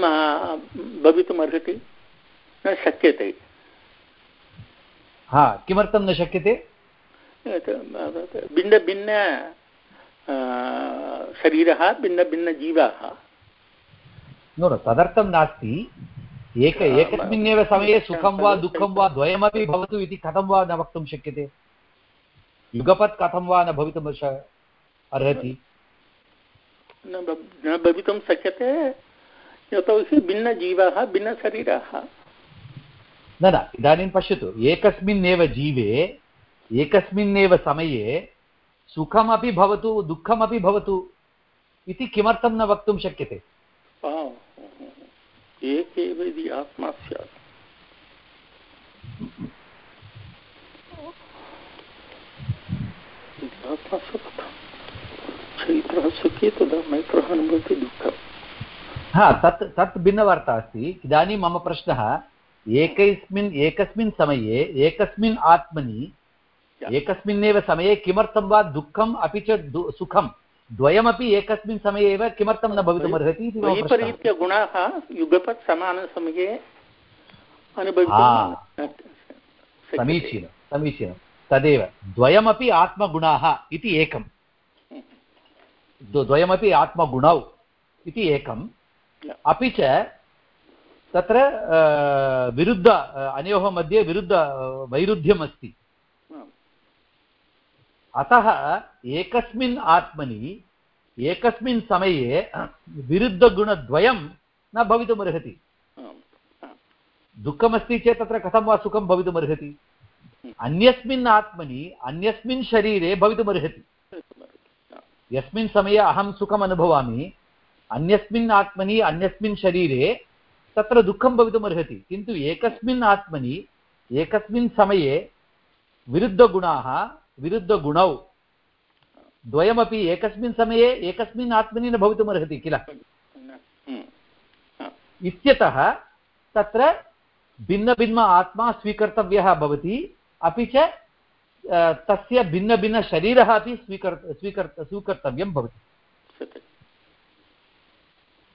भवितुमर्हति? न शक्यते। हा किमर्थं न शक्यते? भिन्नभिन्न शरीरः भिन्नभिन्नजीवाः न तदर्थं नास्ति एक एकस्मिन्नेव समये सुखं वा दुःखं वा द्वयमपि भवतु इति कथं वा न वक्तुं शक्यते युगपत् कथं वा न भवितुम् अर्हति न भवितुं शक्यते यतोहि भिन्नजीवाः भिन्नशरीराः न न इदानीं पश्यतु एकस्मिन्नेव जीवे एकस्मिन्नेव समये सुखमपि भवतु दुःखमपि भवतु इति किमर्थं न वक्तुं शक्यते? एक एव यदि आत्मा स्यात्। चैत्रः सुखी तदा मैत्रः अनुभवति दुःखम्। हा तत् तत् भिन्नवार्ता अस्ति। इदानीं मम प्रश्नः एकस्मिन् एकस्मिन् समये एकस्मिन् आत्मनि एकस्मिन्नेव समये किमर्थं वा दुःखम् अपि च सुखं द्वयमपि एकस्मिन् समये एव किमर्थं न भवितुमर्हति इति वैपरीत्यगुणाः युगपत् समानसमये समीचीनं समीचीनं। तदेव। द्वयमपि आत्मगुणाः इति एकं। द्वयमपि आत्मगुणौ इति एकम् अपि च तत्र विरुद्ध अनयोः मध्ये विरुद्ध वैरुध्यम् अस्ति अतः एकस्मिन् आत्मनि एकस्मिन् समये विरुद्धगुणद्वयं न भवितुमर्हति। दुःखमस्ति चेत् तत्र कथं वा सुखं भवितुमर्हति? अन्यस्मिन् आत्मनि अन्यस्मिन् शरीरे भवितुमर्हति। यस्मिन् समये अहं सुखम् अनुभवामि अन्यस्मिन् आत्मनि अन्यस्मिन् शरीरे तत्र दुःखं भवितुमर्हति। किन्तु एकस्मिन् आत्मनि एकस्मिन् समये विरुद्धगुणाः विरुद्धगुणौ द्वयमपि एकस्मिन् समये एकस्मिन् आत्मनि न भवितुमर्हति किल? इत्यतः तत्र भिन्नभिन्न आत्मा स्वीकर्तव्यः भवति, अपि च तस्य भिन्नभिन्नशरीरः अपि स्वीकर् स्वीकर्, स्वीकर्तव्यं भवति।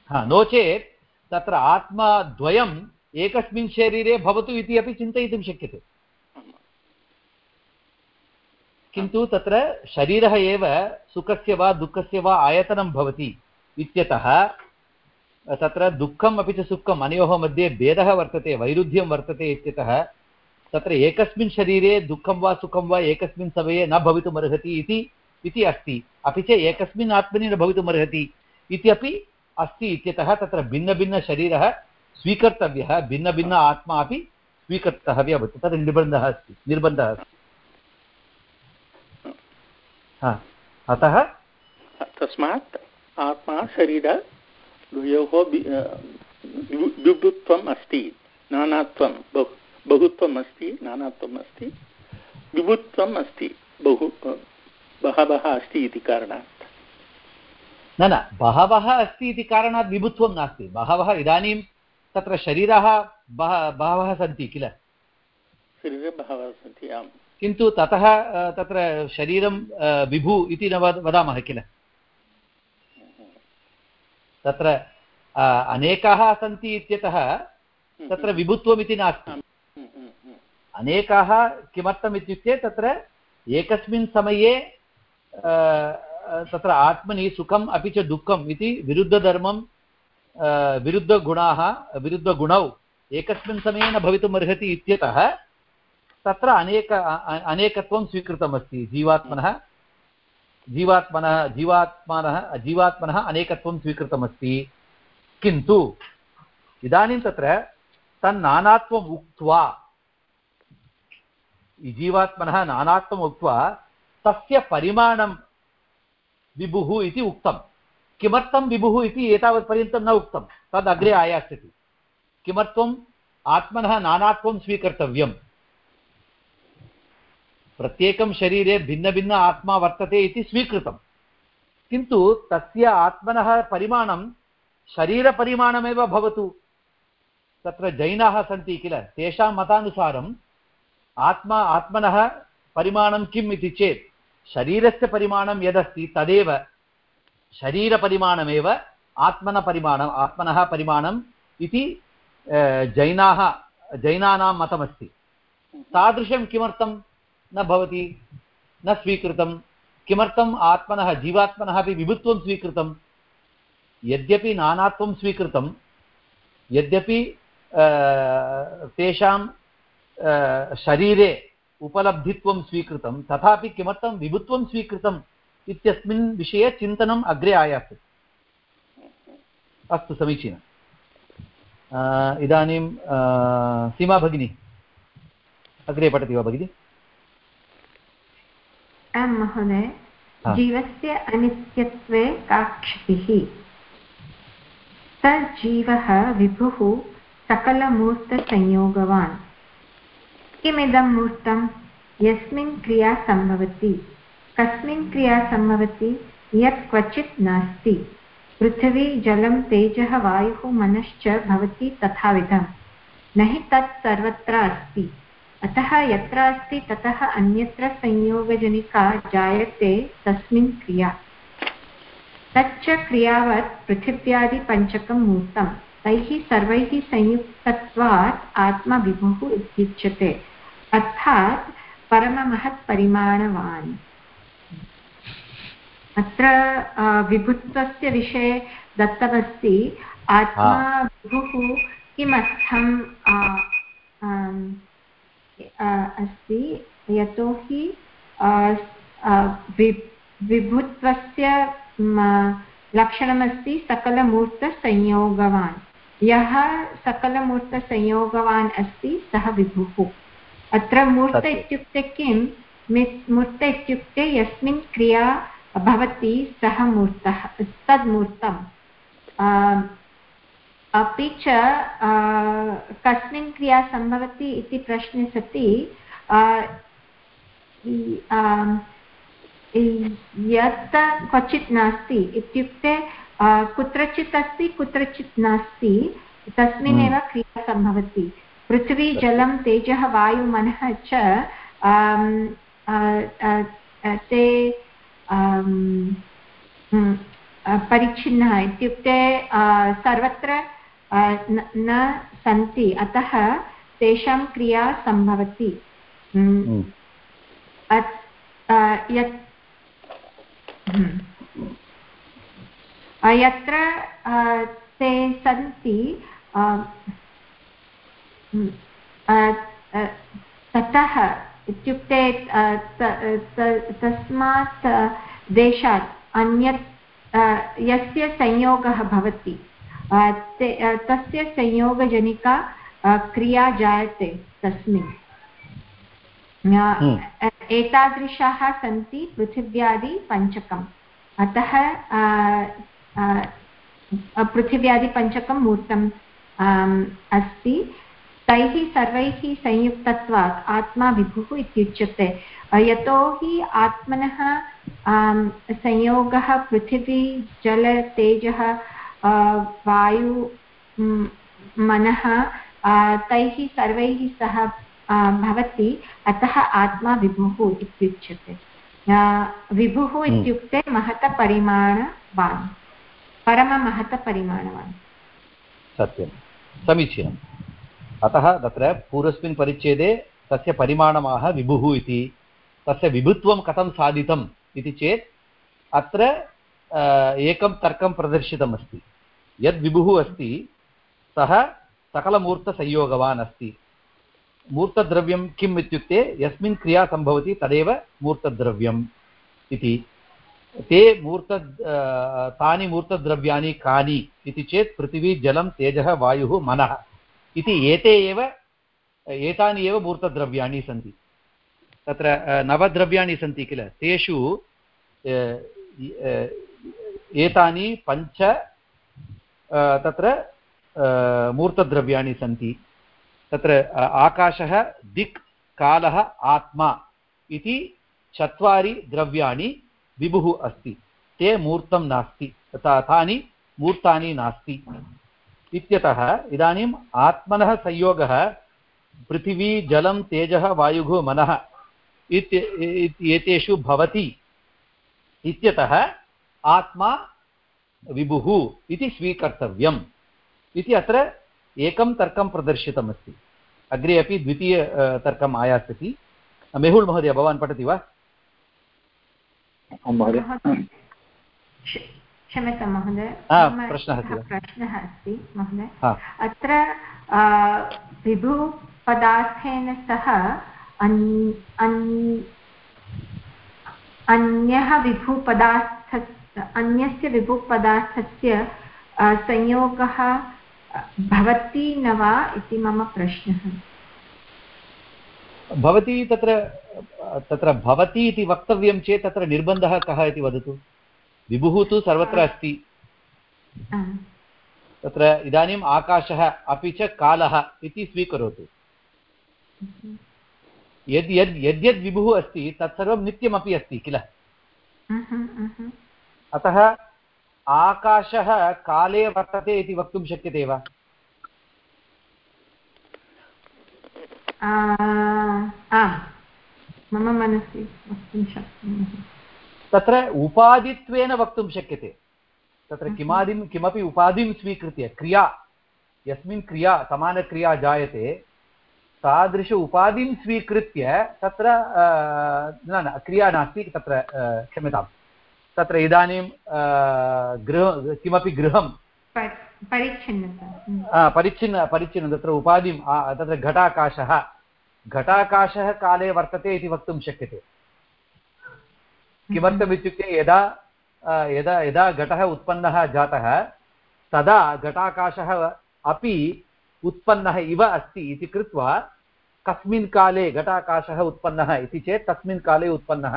हा, नो चेत् तत्र आत्माद्वयम् एकस्मिन् शरीरे भवतु इति अपि चिन्तयितुं शक्यते। किन्तु तत्र शरीरः एव सुखस्य वा दुःखस्य वा आयतनं भवति इत्यतः, तत्र दुःखम् अपि च सुखम्, अनयोः मध्ये भेदः वर्तते, वैरुध्यं वर्तते इत्यतः, तत्र एकस्मिन् शरीरे दुःखं वा सुखं वा एकस्मिन् समये न भवितुमर्हति इति इति अस्ति। अपि च एकस्मिन् आत्मनि न भवितुमर्हति इति अपि अस्ति इत्यतः तत्र भिन्नभिन्नशरीरः स्वीकर्तव्यः, भिन्नभिन्न आत्मा अपि स्वीकर्तव्यः भवति। तद् निर्बन्धः अस्ति निर्बन्धः अस्ति। अतः? तस्मात् आत्मा शरीर द्वयोः विभुत्वम् अस्ति। नानात्वं बहु बहुत्वम् अस्ति नानात्वम् अस्ति। विभुत्वम् अस्ति बहु बहवः अस्ति इति कारणात्। न न बहवः अस्ति इति कारणात् विभुत्वं नास्ति। बहवः इदानीं तत्र शरीराः बह बहवः सन्ति किल? शरीरे बहवः सन्ति आम्। किन्तु ततः तत्र शरीरं विभु इति न वदामः किल? तत्र अनेकाः सन्ति इत्यतः तत्र विभुत्वमिति नास्ति। अनेकाः किमर्थम् इत्युक्ते तत्र एकस्मिन् समये तत्र आत्मनि सुखम् अपि च दुःखम् इति विरुद्धधर्मं विरुद्धगुणाः विरुद्धगुणौ एकस्मिन् समये न भवितुम् अर्हति इत्यतः तत्र अनेक अनेकत्वं स्वीकृतमस्ति। जीवात्मनः जीवात्मनः जीवात्मनः जीवात्मनः अनेकत्वं स्वीकृतमस्ति। किन्तु, इदानीं तत्र तन्नानात्वम् उक्त्वा जीवात्मनः नानात्वम् उक्त्वा, तस्य परिमाणं विभुः इति उक्तं। किमर्थं विभुः इति एतावत्पर्यन्तं न उक्तं। तद् अग्रे आयास्यति। किमर्थम्? आत्मनः नानात्वं स्वीकर्तव्यम्। प्रत्येकं शरीरे भिन्नभिन्न आत्मा वर्तते इति स्वीकृतं किन्तु तस्य आत्मनः परिमाणं शरीरपरिमाणमेव भवतु। तत्र जैनाः सन्ति किल? तेषां मतानुसारं आत्मा, आत्मनः परिमाणं किम् इति चेत् शरीरस्य परिमाणं यदस्ति तदेव शरीरपरिमाणमेव आत्मनपरिमाणम् आत्मनः परिमाणम् इति जैनाः, जैनानां मतमस्ति। तादृशं किमर्थं न भवति, न स्वीकृतं किमर्थम् आत्मनः, जीवात्मनः अपि विभुत्वं स्वीकृतं यद्यपि नानात्वं स्वीकृतं यद्यपि तेषां शरीरे उपलब्धित्वं स्वीकृतं तथापि किमर्थं विभुत्वं स्वीकृतम् इत्यस्मिन् विषये चिन्तनम् अग्रे आयाति अस्तु समीचीनम् इदानीं सीमा भगिनी। अग्रे पठति वा भगिनि? आं महोदय जीवस्य अनित्यत्वे का क्षतिः विभुः सकलमूर्तसंयोगवान्। किमिदं मूर्तं? यस्मिन् क्रिया सम्भवति। कस्मिन् क्रिया सम्भवति यत् क्वचित् नास्ति। पृथिवी जलं तेजः वायुः मनश्च भवति तथाविधं। न हि तत् सर्वत्र अस्ति। अतः यत्र अस्ति ततः अन्यत्र संयोगजनिका जायते तस्मिन् क्रिया। तच्च क्रियावत् पृथिव्यादिपञ्चकं मूर्तं तैः सर्वैः संयुक्तत्वात् आत्मविभुः इत्युच्यते अर्थात् परममहत्परिमाणवान् अत्र विभुत्वस्य विषये दत्तमस्ति। आत्मा विभुः किमर्थं अस्ति। यतोहि विभुत्वस्य लक्षणमस्ति सकलमूर्तसंयोगवान्। यः सकलमूर्तसंयोगवान् अस्ति सः विभुः। अत्र मूर्त इत्युक्ते किं? मूर्त इत्युक्ते यस्मिन् क्रिया भवति सः मूर्तः तद्मूर्तम् अपि च कस्मिन् क्रिया सम्भवति इति प्रश्ने सति यत् क्वचित् नास्ति इत्युक्ते कुत्रचित् अस्ति कुत्रचित् नास्ति तस्मिन्नेव क्रिया सम्भवति। पृथ्वी जलं तेजः वायुमनः च ते परिच्छिन्नः इत्युक्ते सर्वत्र न सन्ति। अतः तेषां क्रिया सम्भवति। यत् यत्र ते सन्ति ततः इत्युक्ते तस्मात् देशात् अन्यत् यस्य संयोगः भवति। तस्य संयोगजनिका क्रिया जायते तस्मिन्। हम्म। एतादृशाः सन्ति पृथिव्यादिपञ्चकम् अतः पृथिव्यादिपञ्चकं मूर्तम् अस्ति। तैः सर्वैः संयुक्तत्वात् आत्मा विभुः इत्युच्यते यतोहि आत्मनः संयोगः पृथिवी जल तेजः वायु मनः तैः सर्वैः सह भवति अतः आत्मा विभुः इत्युच्यते। विभुः हम्म। इत्युक्ते महतपरिमाणवान् परममहतपरिमाणवान्। सत्यं। समीचीनम्। अतः तत्र पूर्वस्मिन् परिच्छेदे तस्य परिमाणमाह विभुः इति तस्य विभुत्वं कथं साधितम् इति चेत् अत्र एकं तर्कं प्रदर्शितमस्ति। यद् विभुः अस्ति, सः सकलमूर्तसंयोगवान् अस्ति मूर्तद्रव्यं किम् इत्युक्ते, यस्मिन् क्रिया सम्भवति, तदेव मूर्तद्रव्यम् इति। ते मूर्त तानि मूर्तद्रव्याणि कानि इति चेत् पृथिवी जलं, तेजः, वायुः, मनः इति एते एव, एतानि एव मूर्तद्रव्याणि सन्ति। तत्र नवद्रव्याणि सन्ति किल? तेषु एतानि पञ्च तत्र मूर्तद्रव्याणि सन्ति। तत्र आकाशः, दिक्, कालः, आत्मा इति चत्वारि द्रव्याणि विभुः अस्ति। ते मूर्तं नास्ति। तथा तानि मूर्तानि नास्ति। इत्यतः इदानीम् आत्मनः संयोगः पृथिवी, जलं, तेजः, वायुः, मनः एतेषु भवति। इत्यतः आत्मा विभुः इति स्वीकर्तव्यम्। इति अत्र एकं तर्कं प्रदर्शितमस्ति। अग्रे अपि द्वितीय तर्कम् आयास्यति। मेहुल् महोदय भवान् पठति वा? क्षम्यतां महोदय। प्रश्नः प्रश्नः अस्ति महोदय। अत्र विभुपदार्थेन सह अन्यः विभुपदार्थ अन्यस्य विभुपदार्थस्य संयोगः भवति न वा इति मम प्रश्नः। भवती तत्र तत्र भवति इति वक्तव्यं चेत् तत्र निर्बन्धः कः इति वदतु। विभुः तु सर्वत्र अस्ति। तत्र इदानीम् आकाशः अपि च कालः इति स्वीकरोतु। यद् यद् यद्यद् विभुः अस्ति तत्सर्वं नित्यमपि अस्ति किल? अतः आकाशः काले वर्तते इति वक्तुं शक्यते वा? मम मनसि वक्तुं शक्नुमः। तत्र उपाधित्वेन वक्तुं शक्यते। तत्र किमादिं किमपि उपाधिं स्वीकृत्य क्रिया यस्मिन् क्रिया समानक्रिया जायते तादृश उपाधिं स्वीकृत्य तत्र न न क्रिया नास्ति तत्र क्षम्यताम्। तत्र इदानीं गृह किमपि गृहं परिच्छिन्नता। परिच्छिन्न परिच्छिन्न तत्र उपाधिं तत्र घटाकाशः। घटाकाशः काले वर्तते इति वक्तुं शक्यते। किमर्थमित्युक्ते यदा यदा यदा घटः उत्पन्नः जातः तदा घटाकाशः अपि उत्पन्नः इव अस्ति इति कृत्वा कस्मिन् काले घटाकाशः उत्पन्नः इति चेत् तस्मिन् काले उत्पन्नः।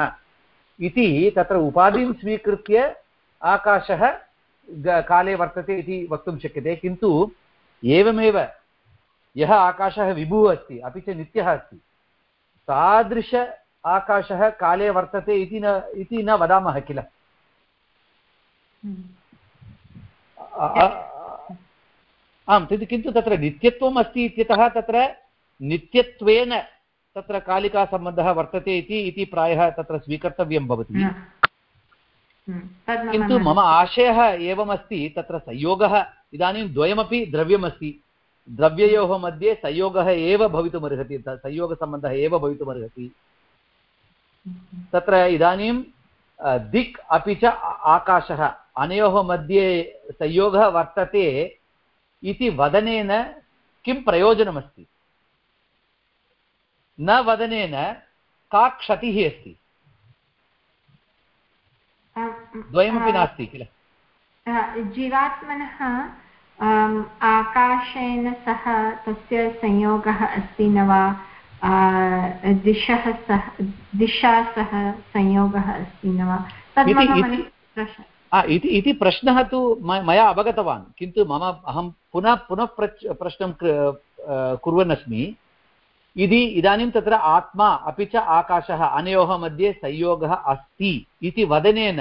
इति तत्र उपाधिं स्वीकृत्य आकाशः काले वर्तते इति वक्तुं शक्यते किन्तु एवमेव यः आकाशः विभुः अस्ति अपि च नित्यः अस्ति तादृश आकाशः काले वर्तते इति न इति न वदामः किल? आम् तद् किन्तु तत्र नित्यत्वम् अस्ति इत्यतः तत्र नित्यत्वेन तत्र कालिकासम्बन्धः वर्तते इति इति प्रायः तत्र स्वीकर्तव्यं भवति। किन्तु मम आशयः एवमस्ति तत्र संयोगः इदानीं द्वयमपि द्रव्यमस्ति। द्रव्ययोः मध्ये संयोगः एव भवितुमर्हति संयोगसम्बन्धः एव भवितुमर्हति। तत्र इदानीं दिक् अपि च आकाशः अनयोः मध्ये संयोगः वर्तते इति वदनेन किं प्रयोजनमस्ति? न वदनेन का क्षतिः अस्ति। द्वयमपि नास्ति किल? जीवात्मनः आकाशेन सह तस्य संयोगः अस्ति न वा? दिशः सह दिशा सह संयोगः अस्ति न वा? इति प्रश्नः। तु मया अवगतवान् किन्तु मम अहं पुनः पुनः प्रश्नं कुर्वन् अस्मि। यदि इदानीं तत्र आत्मा, अपि च आकाशः, अनयोः मध्ये संयोगः अस्ति इति वदनेन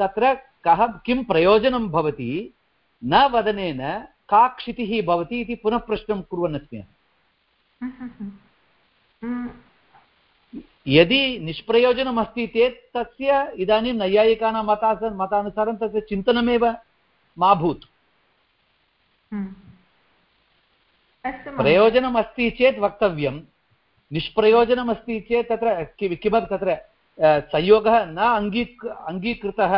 तत्र कः, किं प्रयोजनं भवति, न वदनेन का क्षितिः भवति इति पुनः प्रश्नं कुर्वन् अस्मि यदि निष्प्रयोजनम् अस्ति चेत् तस्य इदानीं नैयायिकानां मतास मतानुसारं तस्य चिन्तनमेव मा भूत्। प्रयोजनम् अस्ति चेत् वक्तव्यं। निष्प्रयोजनम् अस्ति चेत् तत्र किमपि तत्र संयोगः न अङ्गीक अङ्गीकृतः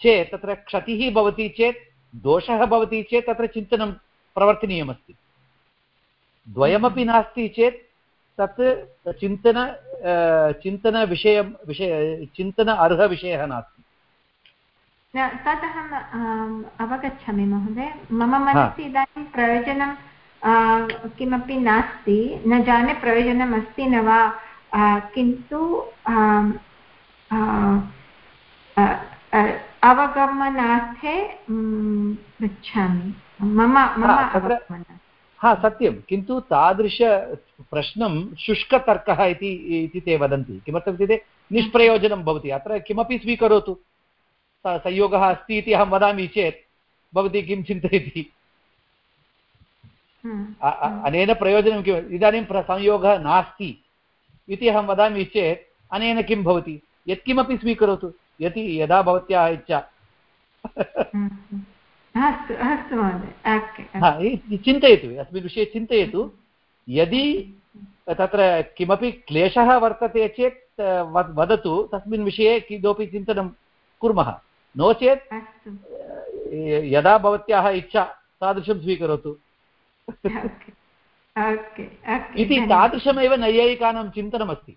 चेत् तत्र क्षतिः भवति चेत् दोषः भवति चेत् तत्र चिन्तनं प्रवर्तनीयमस्ति। द्वयमपि नास्ति चेत् तत् चिन्तन चिन्तनविषयं विषय चिन्तन अर्हविषयः नास्ति। तदहम् अवगच्छामि महोदय। मम मनसि इदानीं प्रयोजनं किमपि नास्ति न जाने प्रयोजनम् अस्ति न वा किन्तु अवगमनार्थे पृच्छामि मम मम हा सत्यं। किन्तु तादृशप्रश्नं शुष्कतर्कः इति इति ते वदन्ति। किमर्थम् इत्युक्ते निष्प्रयोजनं भवति। अत्र किमपि स्वीकरोतु। संयोगः अस्ति इति अहं वदामि चेत् भवती किं चिन्तयति। अनेन प्रयोजनं किम्? इदानीं संयोगः नास्ति। इति अहं वदामि चेत् अनेन किं भवति? यत्किमपि स्वीकरोतु। यदि यदा भवत्याः इच्छा। हम्म। चिन्तयतु। अस्मिन् विषये चिन्तयतु। यदि तत्र किमपि क्लेशः वर्तते चेत् वदतु। तस्मिन् विषये किमपि चिन्तनं कुर्मः। नो चेत् यदा भवत्याः इच्छा तादृशं स्वीकरोतु। इति तादृशमेव नैयायिकानां चिन्तनमस्ति।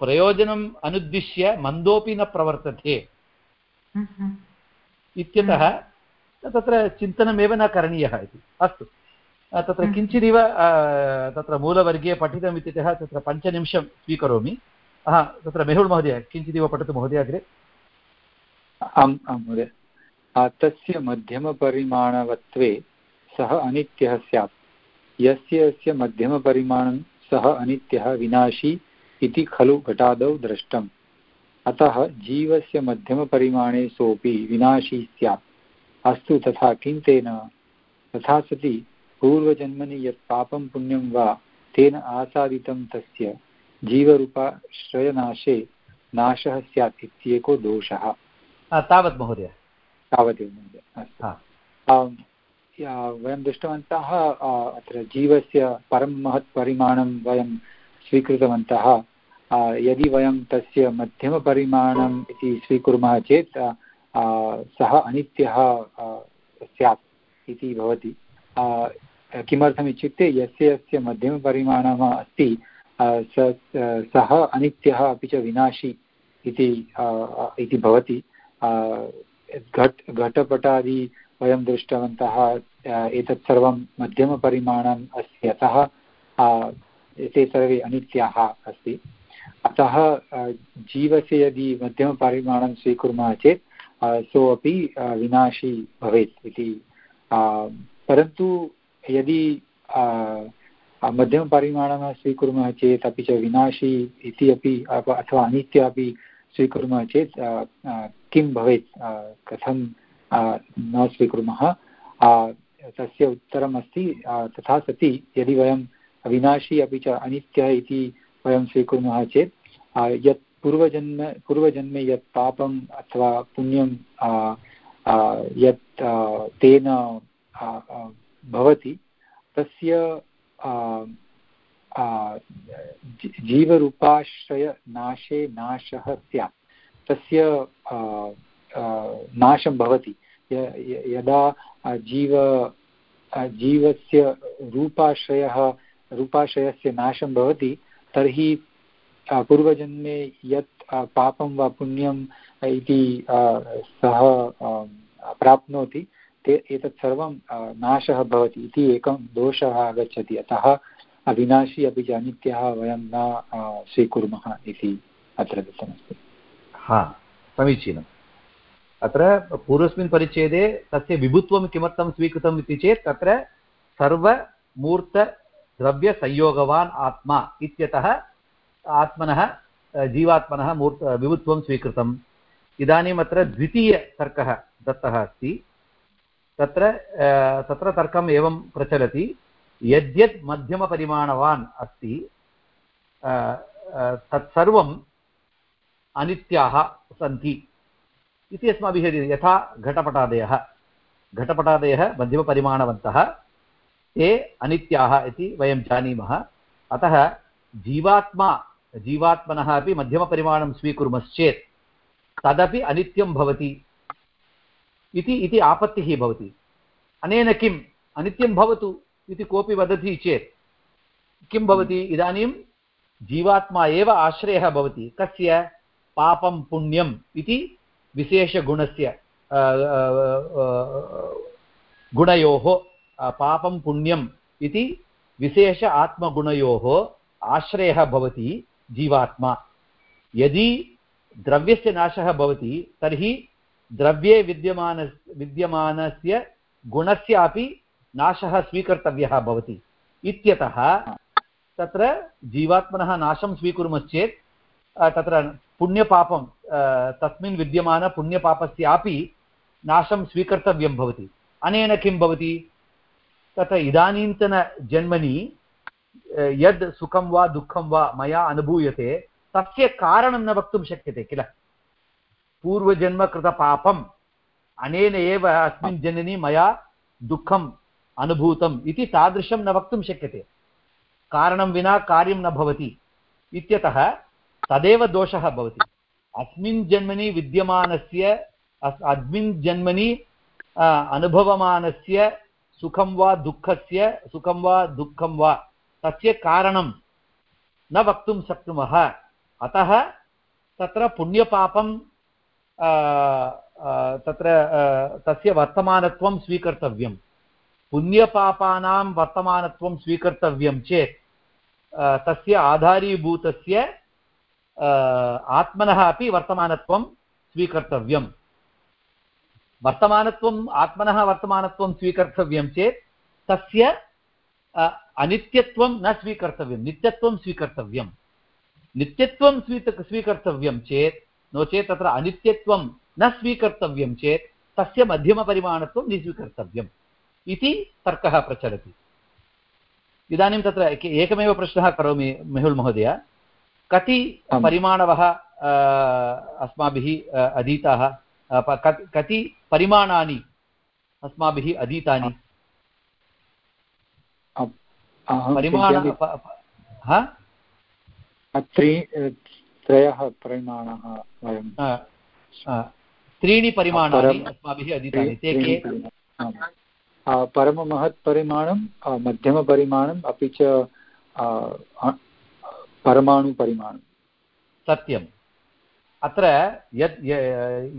प्रयोजनम् अनुद्दिश्य मन्दोपि न प्रवर्तते। इत्यतः तत्र चिन्तनमेव न करणीयः इति। अस्तु। तत्र किञ्चिदिव तत्र मूलवर्गे पठितम् इत्यतः तत्र पञ्चनिमिषं स्वीकरोमि। हा तत्र मेहुल् महोदय किञ्चिदिव पठतु महोदय अग्रे। आम् आं महोदय। तस्य मध्यमपरिमाणवत्वे सः अनित्यः स्यात्। यस्य यस्य मध्यमपरिमाणं सः अनित्यः विनाशी इति खलु घटादौ दृष्टम् अतः जीवस्य मध्यमपरिमाणे सोऽपि विनाशी स्यात्। अस्तु तथा किं तेन तथा सति पूर्वजन्मनि यत् पापं पुण्यं वा तेन आसादितं तस्य जीवरूपाश्रयनाशे नाशः स्यात् इत्येको दोषः। तावत् महोदय। तावदेव महोदय अस्तु। वयं दृष्टवन्तः अत्र जीवस्य परं महत् परिमाणं वयं स्वीकृतवन्तः। यदि वयं तस्य मध्यमपरिमाणम् इति स्वीकुर्मः चेत् सः अनित्यः स्यात् इति भवति। किमर्थम् इत्युक्ते, यस्य यस्य मध्यमपरिमाणः अस्ति स सः अनित्यः अपि च विनाशी इति इति भवति। घट्, घटपटादि वयं दृष्टवन्तः एतत् सर्वं मध्यमपरिमाणम् अस्ति। अतः ते सर्वे अनित्याः अस्ति। अतः जीवस्य यदि मध्यमपरिमाणं स्वीकुर्मः चेत् सोऽपि विनाशी भवेत् इति। परन्तु यदि मध्यमपरिमाणं स्वीकुर्मः चेत्, अपि च विनाशी इति अपि अथवा अनित्य अपि स्वीकुर्मः चेत् किं भवेत्? कथं न स्वीकुर्मः? तस्य उत्तरम् अस्ति तथा सति, यदि वयं विनाशी अपि च अनित्यः इति वयं स्वीकुर्मः चेत् यत् पूर्वजन्म, पूर्वजन्मे यत् पापम् अथवा पुण्यं यत् तेन भवति, तस्य जीवरूपाश्रयनाशे नाशः स्यात्। तस्य नाशं भवति। यदा जीव जीवस्य रूपाश्रयः रूपाश्रयस्य नाशं भवति, तर्हि पूर्वजन्मे यत् पापं वा पुण्यम् इति सः प्राप्नोति, ते, एतत् सर्वं नाशः भवति इति एकं दोषः आगच्छति। अतः अविनाशी अपि च अनित्यः वयं न स्वीकुर्मः इति अत्र दत्तमस्ति हा, समीचीनम्। अत्र पूर्वस्मिन् परिच्छेदे तस्य विभुत्वं किमर्थं स्वीकृतम् इति चेत् तत्र सर्वमूर्तद्रव्यसंयोगवान् आत्मा इत्यतः आत्मनः जीवात्मनः मूर्त, विभुत्वं स्वीकृतम्। इदानीम् अत्र द्वितीयतर्कः दत्तः अस्ति। तत्र तत्र तर्कम् एवं प्रचलति। यद्यद् मध्यमपरिमाणवान् अस्ति तत्सर्वम् अनित्याः सन्ति। इति अस्माभिः यथा घटपटादयः घटपटादयः मध्यमपरिमाणवन्तः, ते अनित्याः इति वयं जानीमः। अतः जीवात्मा, जीवात्मनः अपि मध्यमपरिमाणं स्वीकुर्मश्चेत् तदपि अनित्यं भवति इति इति आपत्तिः भवति। अनेन किम्? अनित्यं भवतु इति कोऽपि वदति चेत् किं भवति? इदानीं जीवात्मा एव आश्रयः भवति। कस्य? पापं पुण्यम् इति विशेषगुणस्य गुणयोः पापं पुण्यम् इति विशेष आत्मगुणयोः आश्रयः भवति जीवात्मा। यदि द्रव्यस्य नाशः भवति, तर्हि द्रव्ये विद्यमान विद्यमानस्य गुणस्यापि नाशः स्वीकर्तव्यः भवति। इत्यतः तत्र जीवात्मनः नाशं स्वीकुर्मश्चेत् तत्र पुण्यपापं तस्मिन् विद्यमानपुण्यपापस्यापि नाशं स्वीकर्तव्यं भवति। अनेन किं भवति? तत्र इदानीन्तनजन्मनि यद् सुखं वा दुःखं वा मया अनुभूयते, तस्य कारणं न वक्तुं शक्यते किल? पूर्वजन्मकृतपापम् अनेन एव अस्मिन् जननि मया दुःखम् अनुभूतम् इति तादृशं न वक्तुं शक्यते। कारणं विना कार्यं न भवति। इत्यतः तदेव दोषः भवति। अस्मिन् जन्मनि विद्यमानस्य अस्मिन् जन्मनि अनुभवमानस्य, सुखं वा दुःखस्य, सुखं वा दुःखं वा, तस्य कारणं न वक्तुं शक्नुमः। अतः तत्र पुण्यपापं तत्र तस्य वर्तमानत्वं स्वीकर्तव्यं। पुण्यपापानां वर्तमानत्वं स्वीकर्तव्यं चेत् तस्य आधारीभूतस्य आत्मनः अपि वर्तमानत्वं स्वीकर्तव्यं वर्तमानत्वम् आत्मनः वर्तमानत्वं स्वीकर्तव्यं चेत् तस्य अनित्यत्वं न स्वीकर्तव्यं, नित्यत्वं स्वीकर्तव्यं। नित्यत्वं स्वी स्वीकर्तव्यं चेत्, नो चेत् तत्र अनित्यत्वं न स्वीकर्तव्यं चेत् तस्य मध्यमपरिमाणत्वं निस्वीकर्तव्यम् इति तर्कः प्रचलति। इदानीं तत्र एकमेव प्रश्नः करोमि मेहुल् महोदय। कति परिमाणवः अस्माभिः अधीताः कति परिमाणानि अस्माभिः अधीतानि? परिमाण त्रयः परिमाणाः वयं त्रीणि परिमाणानि अस्माभिः अधीतानि। ते के? परममहत्परिमाणं मध्यमपरिमाणम् अपि च परमाणुपरिमाणं सत्यम्। अत्र यत्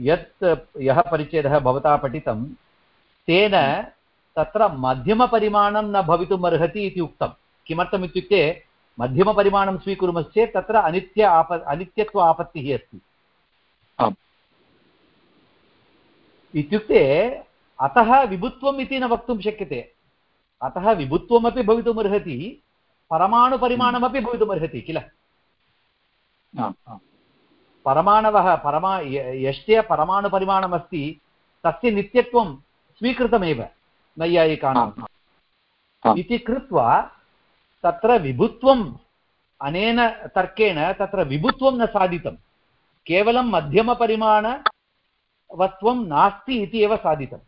यत् यः परिच्छेदः भवता पठितं तेन तत्र मध्यमपरिमाणं न भवितुम् अर्हति इति उक्तं किमर्थम् इत्युक्ते मध्यमपरिमाणं स्वीकुर्मश्चेत् तत्र अनित्य आप अनित्यत्व आपत्तिः अस्ति। इत्युक्ते अतः विभुत्वम् इति न वक्तुं शक्यते। अतः विभुत्वमपि भवितुमर्हति परमाणुपरिमाणमपि भवितुमर्हति किल? परमाणवः परमा यश्च परमाणुपरिमाणमस्ति तस्य नित्यत्वं स्वीकृतमेव नैयायिकानाम् इति कृत्वा तत्र विभुत्वम् अनेन तर्केण तत्र विभुत्वं न साधितं। केवलं मध्यमपरिमाणवत्वं नास्ति इति एव साधितम्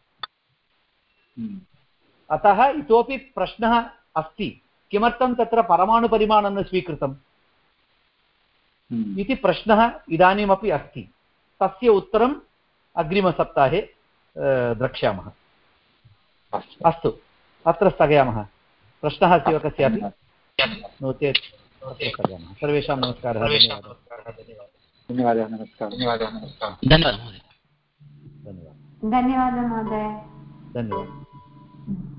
हम्म। अतः इतोपि प्रश्नः अस्ति। किमर्थं तत्र परमाणुपरिमाणं न स्वीकृतम् हम्म। इति प्रश्नः इदानीमपि अस्ति। तस्य उत्तरम् अग्रिमसप्ताहे द्रक्ष्यामः। अस्तु। अस्तु। अत्र स्थगयामः। प्रश्नः अस्ति वा कस्यापि? नो चेत् स्थगयामः सर्वेषां नमस्कारः धन्यवादः। धन्यवादः। नमस्कारः। धन्यवादः महोदय धन्यवादः। धन्यवादः महोदय। धन्यवादः.